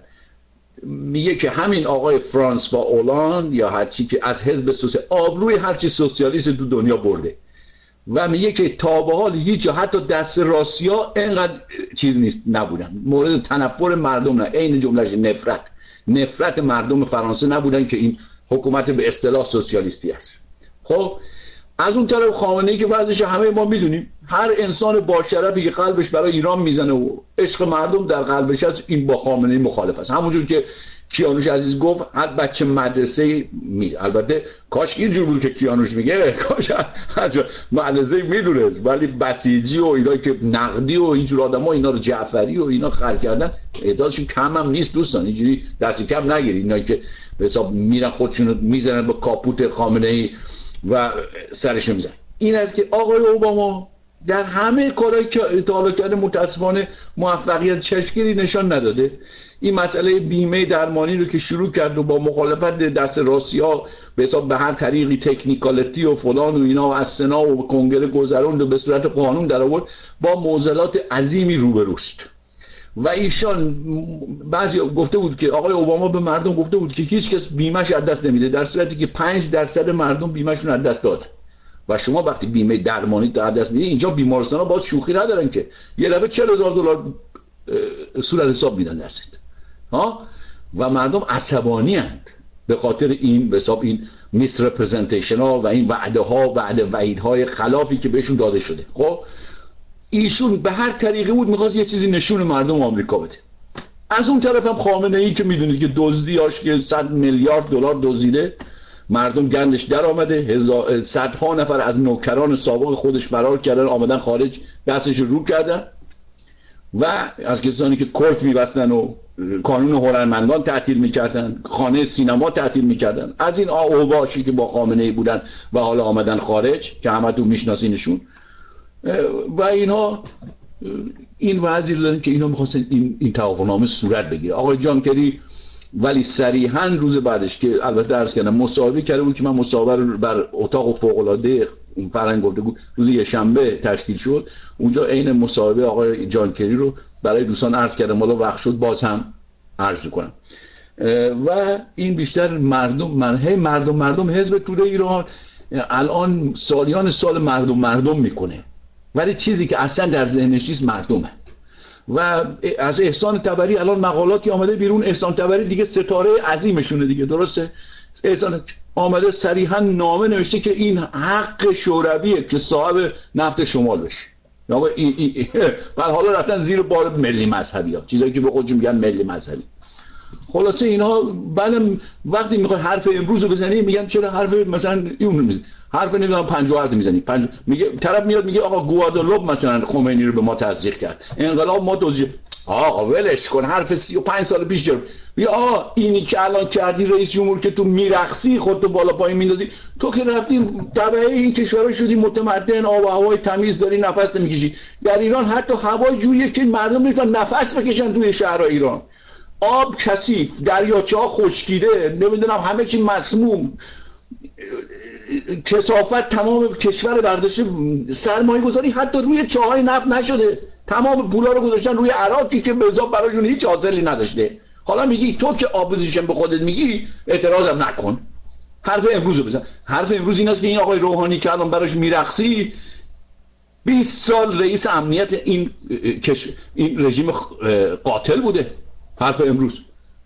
میگه که همین آقای فرانس با اولان یا هرچی که از حزب سوسیال آبروی هرچی سوسیالیست دو دنیا برده. و میگه که تا به حال هیچ حتی دست راسیا اینقدر چیز نیست نبودن. مورد تنفر مردم نه. عین جملهش نفرت. نفرت مردم فرانسه نبودن که این حکومت به اصطلاح سوسیالیستی است. خب از اون طرف خامنه ای که وضعش همه ما می‌دونیم هر انسان با شرفی که قلبش برای ایران می‌زنه و عشق مردم در قلبش هست این با خامنه ای مخالف است. همونجور که کیانوش عزیز گفت هر بچه مدرسه می البته کاش اینجور بود که کیانوش میگه کاش مدرسه می‌دونست ولی بسیجی و اینا که نقدی و اینجور آدم ها اینا رو جعفری و اینا خر کردن اعدادشون کم هم نیست دوستان اینجوری دست کم نگیری. اینا که به حساب میرن خودشون رو می‌زنن با کاپوت خامنه ای و سرش میزن این است که آقای اوباما در همه کارهایی که تا کرده متاسفانه موفقیت چشمگیری نشان نداده. این مسئله بیمه درمانی رو که شروع کرد و با مخالفت دست راسی ها به حساب به هر طریقی تکنیکالتی و فلان و اینا و از سنا و کنگره گذروند و به صورت قانون در آورد با موزلات عظیمی روبروست. و ایشان بعضی گفته بود که آقای اوباما به مردم گفته بود که هیچ کس بیمهش از دست نمیده در صورتی که 5 درصد مردم بیمهشون از دست دادن و شما وقتی بیمه درمانی در دست می‌دید اینجا بیمارستان ها باز شوخی ندارن که. یه دفعه 40000 دلار صورت حساب میدن دستت. ها؟ و مردم عصبانی هند به خاطر این به حساب این میس ها و این وعده ها وعده وعید های خلافی که بهشون داده شده. خب ایشون به هر طریقی بود می‌خواست یه چیزی نشون مردم آمریکا بده. از اون طرف هم خامنه ای که می‌دونید که دزدیاش که 100 میلیارد دلار دزدیده مردم گندش در آمده. صدها نفر از نوکران سابق خودش فرار کردن آمدن خارج دستش رو کردن. و از کسانی که کورت میبستن و کانون هنرمندان تعطیل می‌کردن خانه سینما تعطیل می‌کردن. از این اوباشی که با خامنه بودن و حالا آمدن خارج که همتون میشناسینشون. و اینها این وضعی دارن که اینا می‌خواستن این, این توافقنامه صورت بگیره. آقای جانکری ولی صریحا روز بعدش که البته درس کردم مصاحبه کرده بود که من مصاحبه رو بر اتاق فوق العاده فرنگ گفته بود. روز یه شنبه تشکیل شد. اونجا عین مصاحبه آقای جانکری رو برای دوستان عرض کردم. حالا وقت شد باز هم عرض می‌کنم. و این بیشتر مردم من مردم مردم حزب توده ایران الان سالیان سال مردم مردم می‌کنه. ولی چیزی که اصلا در ذهنش نیست مردمه. و از احسان تبری الان مقالاتی آمده بیرون. احسان تبری دیگه ستاره عظیمشونه دیگه. درسته؟ احسان آمده صریحا نامه نوشته که این حق شورویه که صاحب نفت شمال بشه. یا حالا رفتن زیر بار ملی مذهبی ها چیزایی که به خودشون میگن ملی مذهبی. خلاصه اینا بعدم وقتی می‌خوای حرف امروز رو بزنی میگن چرا حرف مثلا اون می‌زنی؟ حرف نمی‌دونم 57 می‌زنی. پنج... میگه طرف میاد میگه آقا گوادالوب مثلا خمینی رو به ما تزریق کرد. انقلاب ما دوزی آقا ولش کن حرف 35 سال پیش جرم. بیا آقا اینی که الان کردی رئیس جمهور که تو میرقصی خودتو بالا پایین میندازی. تو که رفتی تبعه این کشورها شدی متمدن آب و هوای تمیز داری نفس نمی‌کشی. در ایران حتی هوای جوریه که مردم می‌تونن نفس بکشن توی شهر ایران. آب کثیف دریاچه ها خشکیده نمی‌دونم همه چی مسموم. کثافت تمام کشور برداشته سرمایه گذاری حتی روی چاهای نفت نشده. تمام پولا رو گذاشتن روی عراقی که به براشون هیچ حاصلی نداشته. حالا میگی تو که opposition به خودت میگی اعتراضم نکن. حرف امروز رو بزن. حرف امروز این است که این آقای روحانی که الان براش میرقصی 20 سال رئیس امنیت این این رژیم قاتل بوده. حرف امروز.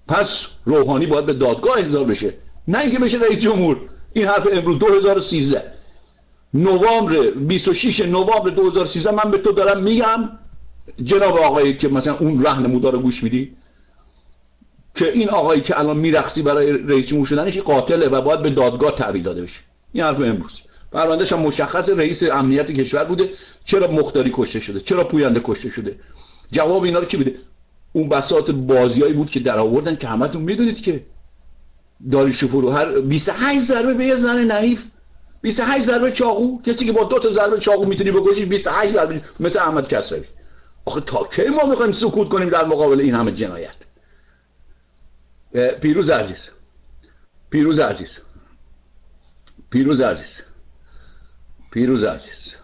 پس روحانی باید به دادگاه احضار بشه. نه اینکه بشه رئیس جمهور. این حرف امروز 2013 نوامبر 26 نوامبر 2013 من به تو دارم میگم جناب آقایی که مثلا اون رهنمودا رو گوش میدی که این آقایی که الان میرقصی برای رئیس جمهور شدنش قاتله و باید به دادگاه تحویل داده بشه. این حرف امروز. پروندهش هم مشخص رئیس امنیت کشور بوده. چرا مختاری کشته شده؟ چرا پوینده کشته شده؟ جواب اینا رو کی بوده اون بساط بازیایی بود که در آوردن که همتون می‌دونید که داری شفور هر 28 ضربه به یه زن نحیف 28 ضربه چاقو کسی که با دو تا ضربه چاقو می‌تونی بکشی 28 ضربه مثل احمد کسروی. آخه تا کی ما می‌خوایم سکوت کنیم در مقابل این همه جنایت؟ پیروز عزیز. پیروز عزیز. پیروز عزیز. پیروز عزیز.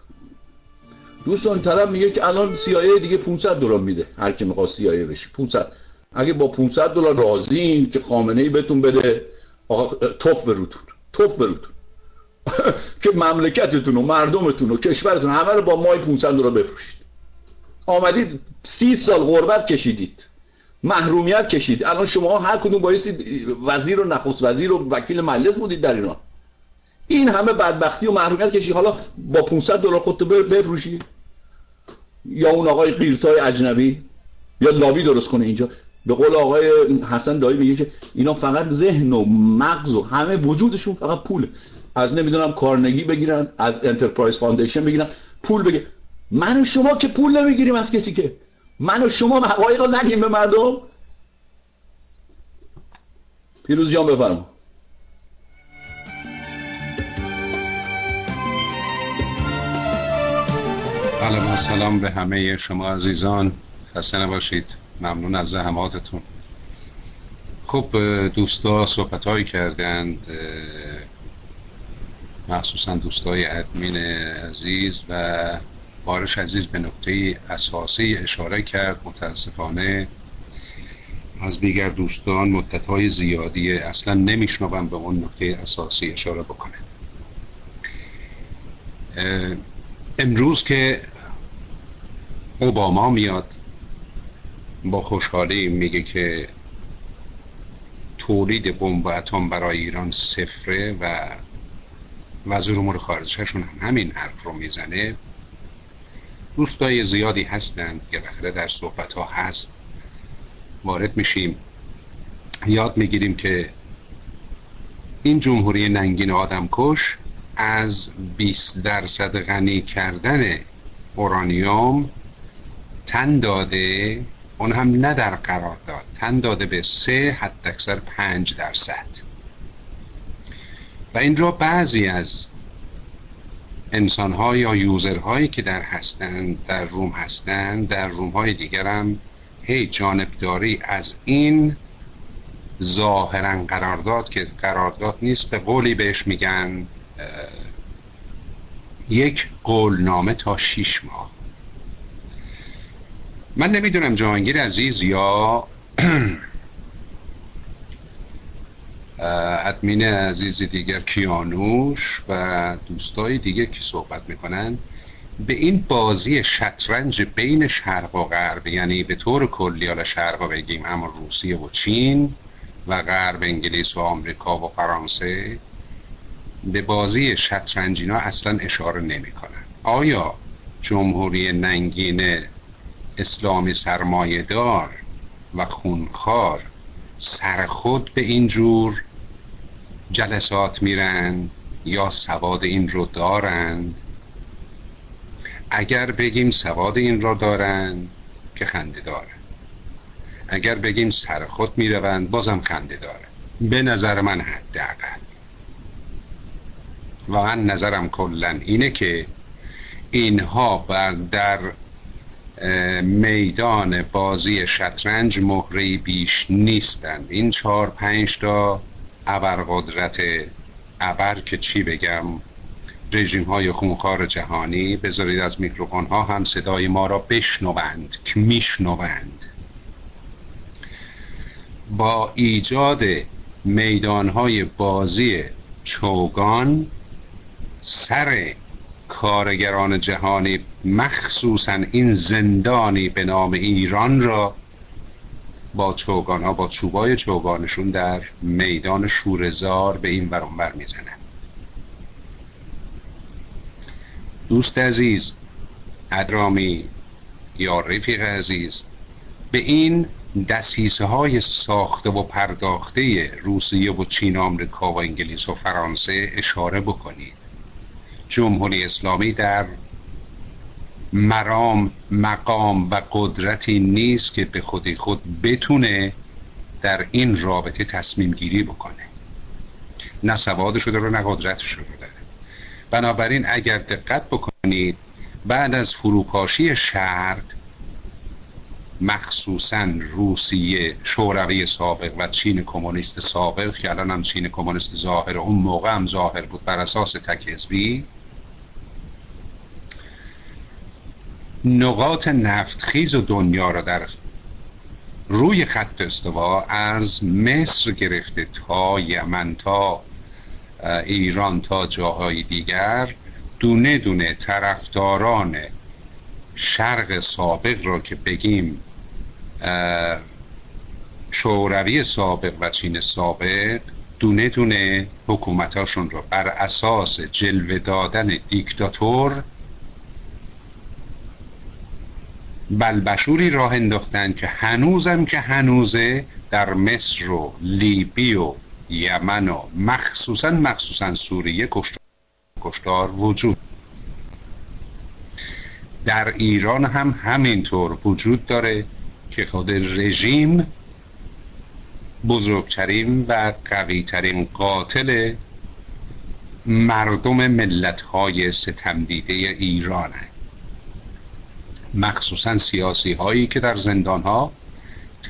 دوستان طرف میگه که الان سیایه دیگه 500 دلار میده. هر کی می‌خواد سیایه بشه 500 اگه با 500 دلار راضین که خامنه ای بهتون بده آقا توف بروتون توف بروتون که مملکتتون و مردمتون و کشورتون همه رو با مای 500 دلار بفروشید. آمدید سی سال غربت کشیدید محرومیت کشید. الان شما هر کدوم بایستید وزیر و نخست وزیر و وکیل مجلس بودید در ایران. این همه بدبختی و محرومیت کشید. حالا با 500 دلار خودتو بفروشید. یا اون آقای قیرتای اجنبی یا لابی درست کنه اینجا. به قول آقای حسن داعی میگه که اینا فقط ذهن و مغز و همه وجودشون فقط پوله. از نمی‌دونم کارنگی بگیرن از Enterprise Foundation بگیرن پول بگیر. من و شما که پول نمی‌گیریم از کسی که. من و شما حقایق رو نگیم به مردم. پیروز جان بفرما. بله سلام به همه شما عزیزان. خسته باشید ممنون از زحماتتون. خب دوستا صحبت هایی کردند. مخصوصا دوستای ادمین عزیز و بارش عزیز به نکته اساسی اشاره کرد. متاسفانه از دیگر دوستان مدت های زیادی اصلا نمیشنوم به اون نکته اساسی اشاره بکنه. امروز که اوباما میاد. با خوشحالی میگه که تولید بمب اتم برای ایران صفره و وزیر امور خارجهشون هم همین حرف رو می‌زنه. دوستای زیادی هستند که بخره در صحبت ها هست. وارد میشیم. یاد می‌گیریم که این جمهوری ننگین آدم کش از 20 درصد غنی کردن اورانیوم تن داده اون هم نه در قرار داد. تن داده به سه حد اکثر پنج درصد. و اینجا بعضی از انسان ها یا یوزر هایی که در هستند در روم هستند در روم های دیگر هم هی جانبداری از این ظاهرا قرارداد که قرارداد نیست به قولی بهش میگن یک قولنامه تا شیش ماه. من نمی‌دونم جهانگیر عزیز یا ادمین عزیز دیگر کیانوش و دوستای دیگر که صحبت می‌کنن به این بازی شطرنج بین شرق و غرب یعنی به طور کلی حالا شرق بگیم اما روسیه و چین و غرب انگلیس و آمریکا و فرانسه به بازی شطرنج اینا اصلا اشاره نمی‌کنن. آیا جمهوری ننگین اسلامی سرمایهدار و خونخوار سرخود به اینجور جلسات میرن یا سواد این رو دارند اگر بگیم سواد این را دارند که خنده داره. اگر بگیم سر خود می‌روند بازم خنده داره. به نظر من حداقل. واقعا نظرم کلا اینه که اینها بر در میدان بازی شطرنج مهره بیش نیستند. این چهار پنج تا ابرقدرت ابر که چی بگم رژیم های خونخوار جهانی بذارید از میکروفون ها هم صدای ما را بشنوند که میشنوند. با ایجاد میدان های بازی چوگان سر کارگران جهانی مخصوصا این زندانی به نام ایران را با چوگان ها با چوبای چوگانشون در میدان شورزار به این برانبر می‌زنن دوست عزیز ادرامی یا رفیق عزیز به این دسیسه های ساخته و پرداخته روسیه و چین آمریکا و انگلیس و فرانسه اشاره بکنید. جمهوری اسلامی در مرام مقام و قدرتی نیست که به خودی خود بتونه در این رابطه تصمیم گیری بکنه. نه سوادش رو داره نه قدرتش رو. داره بنابراین اگر دقت بکنید بعد از فروپاشی شرق مخصوصا روسیه شوروی سابق و چین کمونیست سابق که الان هم چین کمونیست ظاهر اون موقع هم ظاهر بود بر اساس تکذبی نقاط نفتخیز دنیا را در روی خط استوا از مصر گرفته تا یمن تا ایران تا جاهای دیگر دونه دونه طرفداران شرق سابق را که بگیم شوروی سابق و چین سابق دونه دونه حکومتاشون رو بر اساس جلوه دادن دیکتاتور بلبشوری راه انداختن که هنوزم که هنوزه در مصر و لیبی و یمن و مخصوصا مخصوصا سوریه کشتار, کشتار وجود در ایران هم همینطور وجود داره که خود رژیم بزرگترین و قویترین قاتل مردم ملت های ستمدیده ایرانه. مخصوصا سیاسی هایی که در زندان ها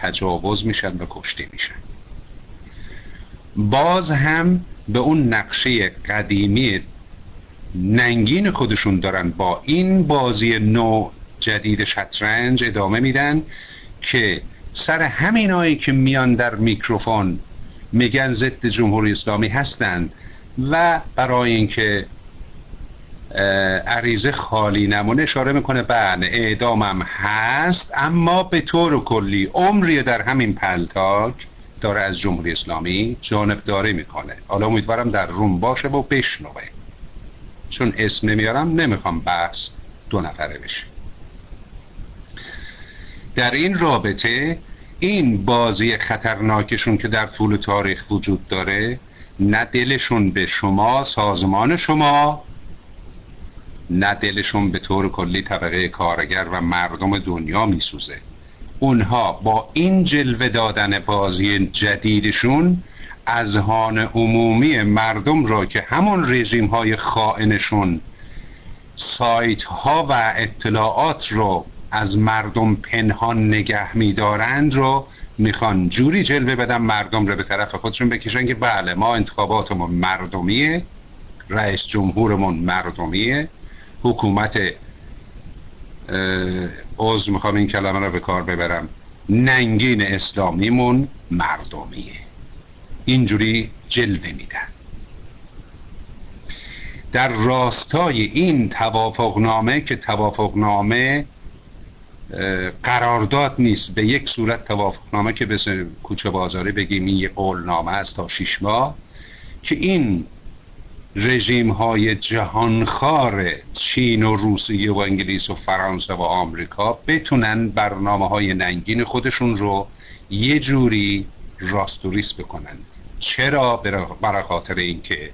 تجاوز میشن و کشته میشن. باز هم به اون نقشه قدیمی ننگین خودشون دارن. با این بازی نو جدید شطرنج ادامه میدن که سر همینایی که میان در میکروفون میگن ضد جمهوری اسلامی هستند و برای اینکه عریضه خالی نمونه اشاره می‌کنه بله اعدامم هست اما به طور کلی عمری در همین پلتاک داره از جمهوری اسلامی جانبداری می‌کنه. حالا امیدوارم در روم باشه و بشنوه. چون اسم نمیارم نمی‌خوام بحث دو نفره بشه. در این رابطه این بازی خطرناکشون که در طول تاریخ وجود داره نه دلشون به شما سازمان شما نه دلشون به طور کلی طبقه کارگر و مردم دنیا میسوزه. اونها با این جلوه دادن بازی جدیدشون اذهان عمومی مردم را که همون رژیم های خائنشون سایت ها و اطلاعات رو از مردم پنهان نگه میدارند رو می‌خوان جوری جلوه بدن مردم رو به طرف خودشون بکشن که بله ما انتخاباتمون مردمیه رئیس جمهورمون مردمیه. حکومت عضو می‌خوام این کلمه رو به کار ببرم. ننگین اسلامیمون مردمیه. اینجوری جلوه میدن. در راستای این توافقنامه که توافقنامه قرارداد نیست. به یک صورت توافقنامه که به کوچه بازاری بگیم این یه قولنامه است تا شیش ماه که این رژیم های جهانخوار چین و روسیه و انگلیس و فرانسه و آمریکا بتونن برنامه های ننگین خودشون رو یه جوری راست و ریس بکنن. چرا؟ برای خاطر اینکه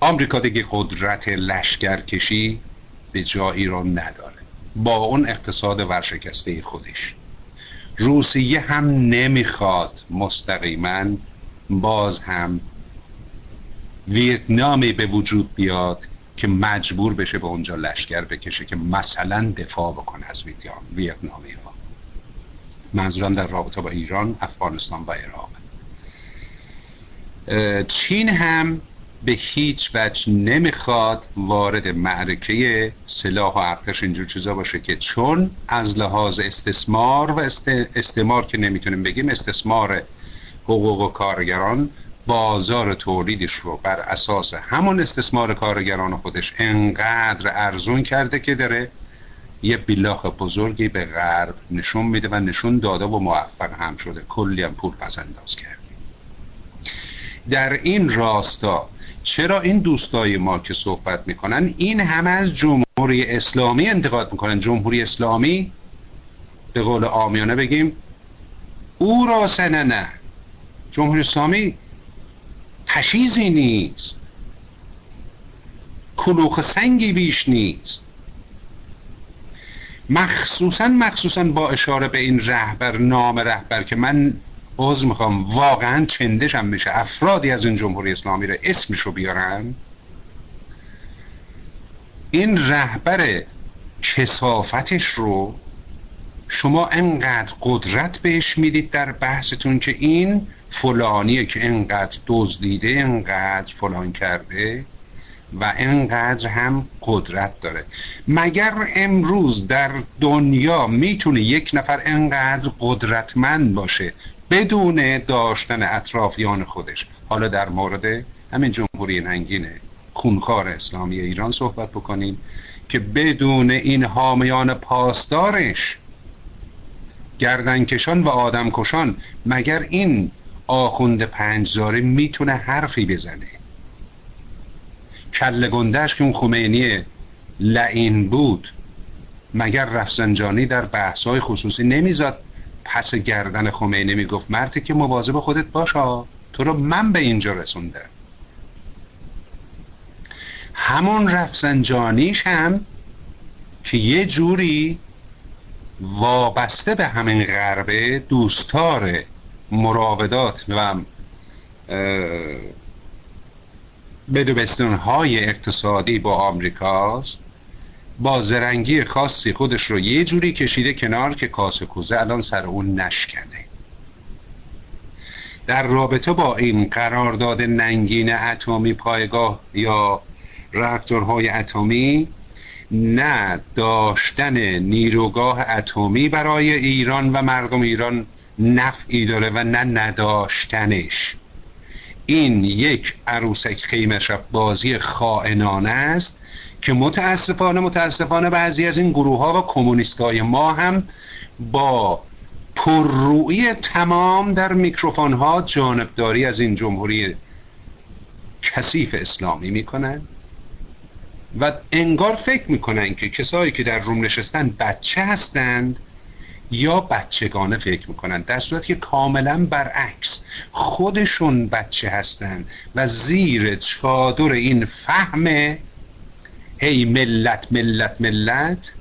آمریکا دیگه قدرت لشکرکشی به جا ایران نداره. با اون اقتصاد ورشکسته خودش. روسیه هم نمی‌خواد مستقیما باز هم ویتنامی به وجود بیاد که مجبور بشه به اونجا لشکر بکشه که مثلا دفاع بکنه از ویتنامی ها منظورم در رابطه با ایران افغانستان و عراق. چین هم به هیچ وجه نمی‌خواد وارد معرکه سلاح و ارتش اینجور چیزا باشه که چون از لحاظ استثمار و استثمار که نمی‌تونیم بگیم استثمار حقوق و کارگران بازار تولیدش رو بر اساس همون استثمار کارگران خودش انقدر ارزون کرده که داره یه بیلاخ بزرگی به غرب نشون میده و نشون داده و موفق هم شده. کلی هم پول پس انداز کرده در این راستا چرا این دوستای ما که صحبت می‌کنن این همه از جمهوری اسلامی انتقاد می‌کنن؟ جمهوری اسلامی به قول آمیانه بگیم او را سنه نه. جمهوری اسلامی تشیزی نیست. کلوخ سنگی بیش نیست. مخصوصا مخصوصا با اشاره به این رهبر نام رهبر که من عوض می‌خوام واقعا چندشم میشه افرادی از این جمهوری اسلامی رو اسمشو بیارن. این رهبر کسافتش رو شما انقدر قدرت بهش می‌دید در بحثتون که این فلانیه که انقدر دزدیده انقدر فلان کرده و انقدر هم قدرت داره. مگر امروز در دنیا می‌تونه یک نفر انقدر قدرتمند باشه بدون داشتن اطرافیان خودش؟ حالا در مورد همین جمهوری ننگین خونخوار اسلامی ایران صحبت بکنیم که بدون این حامیان پاسدارش گردنکشان و آدمکشان مگر این آخوند پنجزاره می‌تونه حرفی بزنه؟ کل گندهش که اون خمینی لعین بود مگر رفزنجانی در بحثای خصوصی نمیزاد پس گردن خمینی می‌گفت مردی که مواظب خودت باشا تو رو من به اینجا رسونده همون رفزنجانیش هم که یه جوری وابسته به همین غربه دوستار مراودات و بدوبستان های اقتصادی با آمریکاست. با زرنگی خاصی خودش رو یه جوری کشیده کنار که کاسه کوزه الان سر اون نشکنه. در رابطه با این قرارداد ننگین اتمی پایگاه یا راکتورهای اتمی نه داشتن نیروگاه اتمی برای ایران و مردم ایران نفعی داره و نه نداشتنش. این یک عروسک خیمه بازی خائنانه است که متاسفانه متاسفانه بعضی از این گروه ها و کمونیست های ما هم با پررویی تمام در میکروفون ها جانبداری از این جمهوری کثیف اسلامی می‌کنن و انگار فکر می‌کنن که کسایی که در روم نشستن بچه هستند یا بچگانه فکر می‌کنن در صورت که کاملا برعکس. خودشون بچه هستند و زیر چادر این فهم هی ملت ملت ملت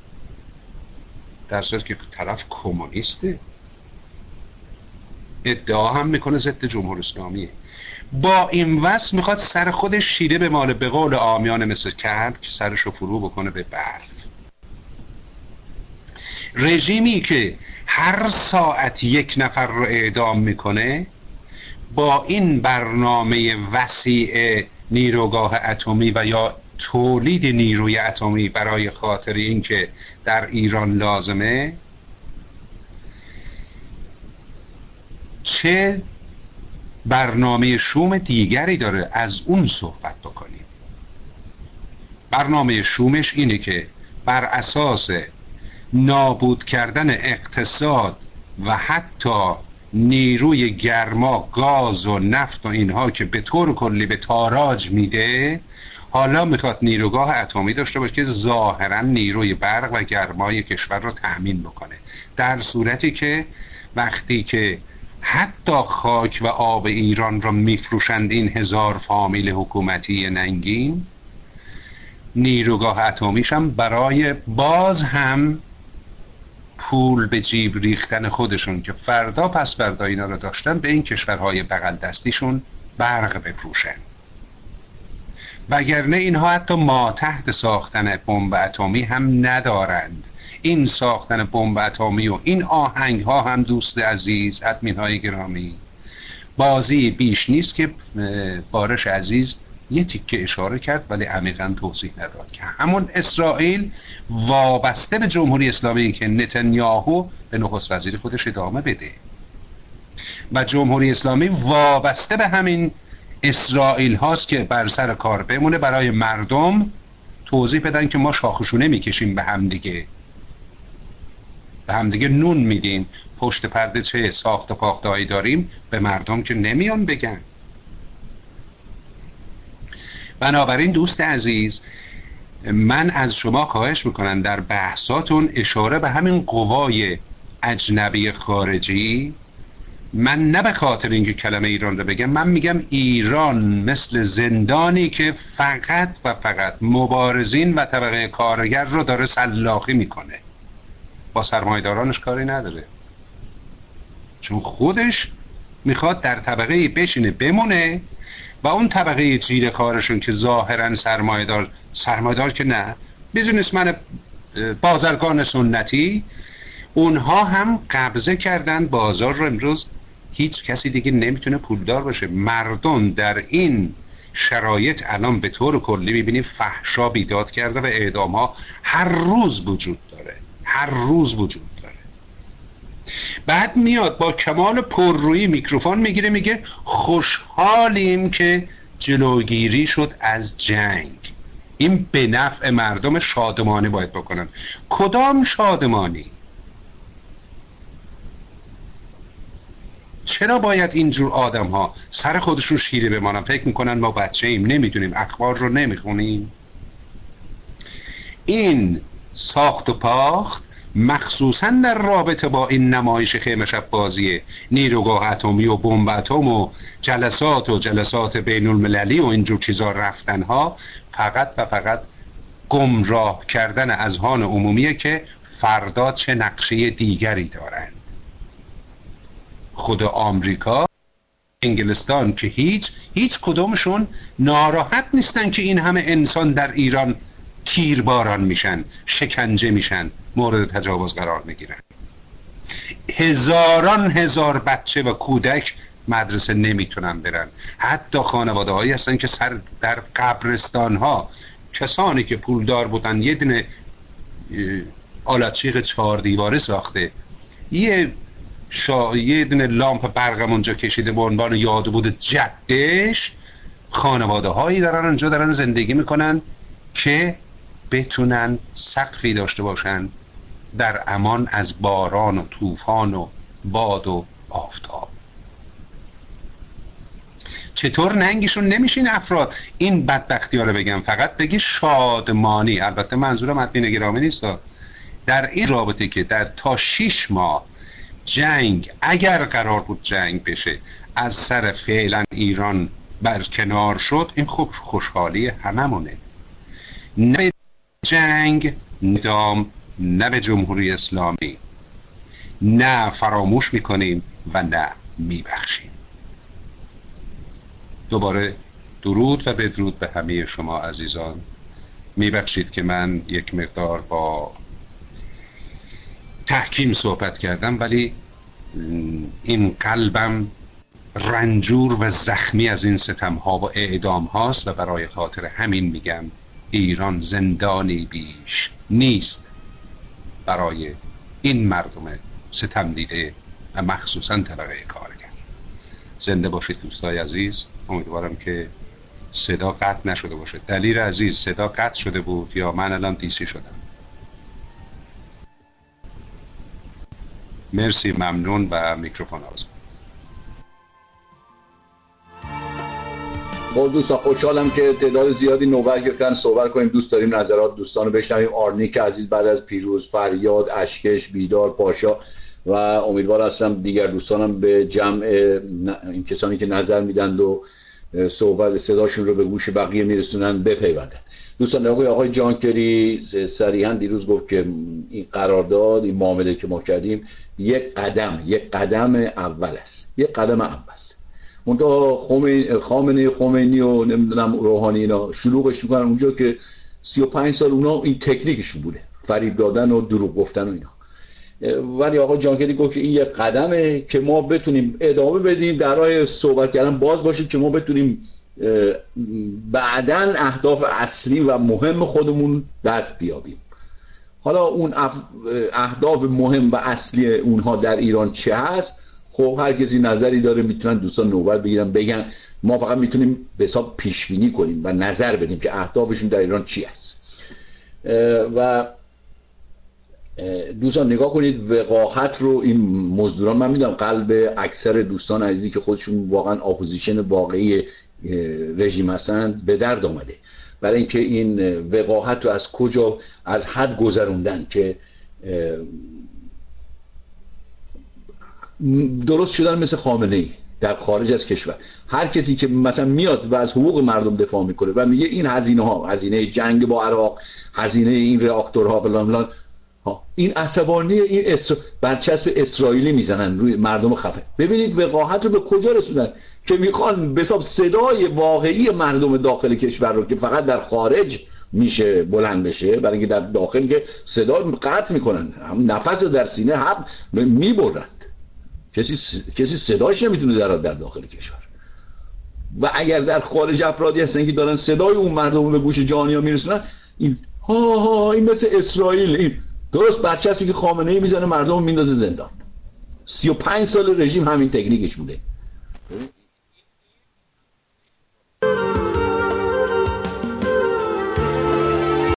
در صورت که طرف کمونیسته. ادعا هم می‌کنه ضد جمهور اسلامیه. با این وصف می‌خواد سر خودش شیره به مال به قول آمیان مثل کرد که سرش رو فرو بکنه به برف. رژیمی که هر ساعت یک نفر رو اعدام می‌کنه با این برنامه وسیع نیروگاه اتمی و یا تولید نیروی اتمی برای خاطر اینکه در ایران لازمه چه برنامه شوم دیگری داره از اون صحبت بکنیم. برنامه شومش اینه که بر اساس نابود کردن اقتصاد و حتی نیروی گرما گاز و نفت و اینها که به طور کلی به تاراج میده حالا می‌خواد نیروگاه اتمی داشته باشه که ظاهرا نیروی برق و گرمای کشور رو تأمین بکنه. در صورتی که وقتی که حتی خاک و آب ایران را میفروشند این هزار فامیل حکومتی ننگین. نیروگاه اتمیش هم برای باز هم پول به جیب ریختن خودشون که فردا پس فردا اینا رو داشتن به این کشورهای بغل دستیشون برق بفروشن. وگرنه اینها حتی ما تحت ساختن بمب اتمی هم ندارند. این ساختن بمب اتمی و این آهنگ ها هم دوست عزیز ادمین های گرامی. بازی بیش نیست که بارش عزیز یه تیکه اشاره کرد ولی عمیقا توضیح نداد که همون اسرائیل وابسته به جمهوری اسلامی که نتانیاهو به نخست وزیر خودش ادامه بده. و جمهوری اسلامی وابسته به همین اسرائیل هاست که بر سر کار بمونه. برای مردم توضیح بدن که ما شاخشونه می‌کشیم به همدیگه به همدیگه نون میدیم پشت پرده چه ساخت و پاختهایی داریم؟ به مردم که نمیان بگن. بنابراین دوست عزیز من از شما خواهش می‌کنم در بحثاتون اشاره به همین قوای اجنبی خارجی. من نه به خاطر اینکه کلمه ایران رو بگم من میگم ایران مثل زندانی که فقط و فقط مبارزین و طبقه کارگر رو داره سلاخی می‌کنه. با سرمایدارانش کاری نداره. چون خودش می‌خواد در طبقه بشینه بمونه و اون طبقه جیر کارشون که ظاهرا سرمایدار سرمایدار که نه بیزینسمن بازرگان سنتی اونها هم قبضه کردن بازار رو امروز. هیچ کسی دیگه نمی‌تونه پولدار باشه. مردم در این شرایط الان به طور کلی می‌بینیم فحشا بیداد کرده و اعدام ها هر روز وجود داره. هر روز وجود داره. بعد میاد با کمال پررویی میکروفون می‌گیره میگه خوشحالیم که جلوگیری شد از جنگ. این به نفع مردم شادمانی باید بکنن. کدام شادمانی؟ چرا باید اینجور آدم ها سر خودشون شیره بمانن؟ فکر می‌کنن ما بچه ایم نمی‌دونیم. اخبار رو نمی‌خونیم. این ساخت و پاخت مخصوصا در رابطه با این نمایش خیمه شب بازی نیروگاه اتمی و بمب اتم و جلسات و جلسات بین المللی و اینجور چیزا رفتن ها فقط و فقط گمراه کردن اذهان عمومیه که فردا چه نقشه دیگری دارند. خود آمریکا انگلستان که هیچ هیچ کدومشون ناراحت نیستن که این همه انسان در ایران تیرباران میشن شکنجه میشن مورد تجاوز قرار می‌گیرن. هزاران هزار بچه و کودک مدرسه نمی‌تونن برن. حتی خانواده هایی هستن که سر در قبرستان ها کسانی که پولدار بودن یه دونه آلاتچیق چهار دیواره ساخته. یه شا... یه دونه لامپ برقم اونجا کشیده به عنوان یاد بود جدش. خانواده هایی دارن اونجا دارن زندگی می‌کنن که بتونن سقفی داشته باشن در امان از باران و طوفان و باد و آفتاب. چطور ننگشون نمیشین افراد؟ این بدبختی ها رو بگم. فقط بگی شادمانی. البته منظورم ادمین گرامی نیست. در این رابطه که در تا شیش ماه جنگ اگر قرار بود جنگ بشه از سر فعلا ایران برکنار شد این خوب خوشحالی هممونه. نه جنگ ندام نه به جمهوری اسلامی. نه فراموش می‌کنیم و نه میبخشیم. دوباره درود و بدرود به همه شما عزیزان. میبخشید که من یک مقدار با تحکیم صحبت کردم ولی این قلبم رنجور و زخمی از این ستم ها و اعدام هاست و برای خاطر همین میگم ایران زندانی بیش نیست برای این مردم ستم دیده و مخصوصا طبقه کارگر. زنده باشید دوستای عزیز. امیدوارم که صدا قطع نشده باشه. دلیل عزیز صدا قطع شده بود یا من الان دیسی شدم؟ مرسی ممنون و میکروفون آزاد خب دوستان خوشحالم که تعداد زیادی نوبت گرفتن. صحبت کنیم. دوست داریم نظرات دوستان رو بشنویم. آرنیک عزیز بعد از پیروز فریاد اشکش بیدار پاشا و امیدوار هستم دیگر دوستانم به جمع این کسانی که نظر میدند و صحبت صداشون رو به گوش بقیه میرسونن بپیوندن. دوستان آقای آقای جانکری صریحا دیروز گفت که این قرارداد این معامله که ما کردیم یک قدم یک قدم اول است. یک قدم اول. منتها خامنه خمینی و نمی‌دونم روحانی اینا شلوغش می‌کنن. اونجا که 35 سال اونا این تکنیکشون بوده. فریب دادن و دروغ گفتن و اینا. ولی آقا جانکری گفت که این یه قدمه که ما بتونیم ادامه بدیم. درای صحبت کردن باز باشید که ما بتونیم بعدا اهداف اصلی و مهم خودمون دست بیابیم. حالا اون اهداف مهم و اصلی اونها در ایران چه هست؟ خب هر کسی نظری داره می‌تونن دوستان نوبت بگیرن بگن ما فقط می‌تونیم به حساب پیش بینی کنیم و نظر بدیم که اهدافشون در ایران چی است. و دوستان نگاه کنید وقاحت رو این مزدوران من می‌دونم قلب اکثر دوستان عزیزی که خودشون واقعا opposition واقعی رژیم هستند به درد آمده. برای اینکه این وقاحت رو از کجا از حد گذروندن که درست شدن مثل خامنه ای در خارج از کشور. هر کسی که مثلا میاد و از حقوق مردم دفاع می‌کنه و میگه این هزینه ها هزینه جنگ با عراق هزینه این راکتورها فلان این عصبانی این اسر... برچسب اسرائیلی می‌زنن روی مردم خفه. ببینید وقاحت رو به کجا رسوندن؟ که می‌خوان به حساب صدای واقعی مردم داخل کشور رو که فقط در خارج میشه بلند بشه برای اینکه در داخل که صدا قطع می‌کنن. هم نفس در سینه هم می‌برند کسی کسی صداش نمی‌تونه در در داخل کشور. و اگر در خارج افرادی هستن که دارن صدای اون مردم به گوش جانی ها میرسونن این ها ها این مثل اسرائیل این درست برچسبی که خامنه ای می‌زنه مردم میندازه زندان. 35 سال رژیم همین تکنیکش بوده.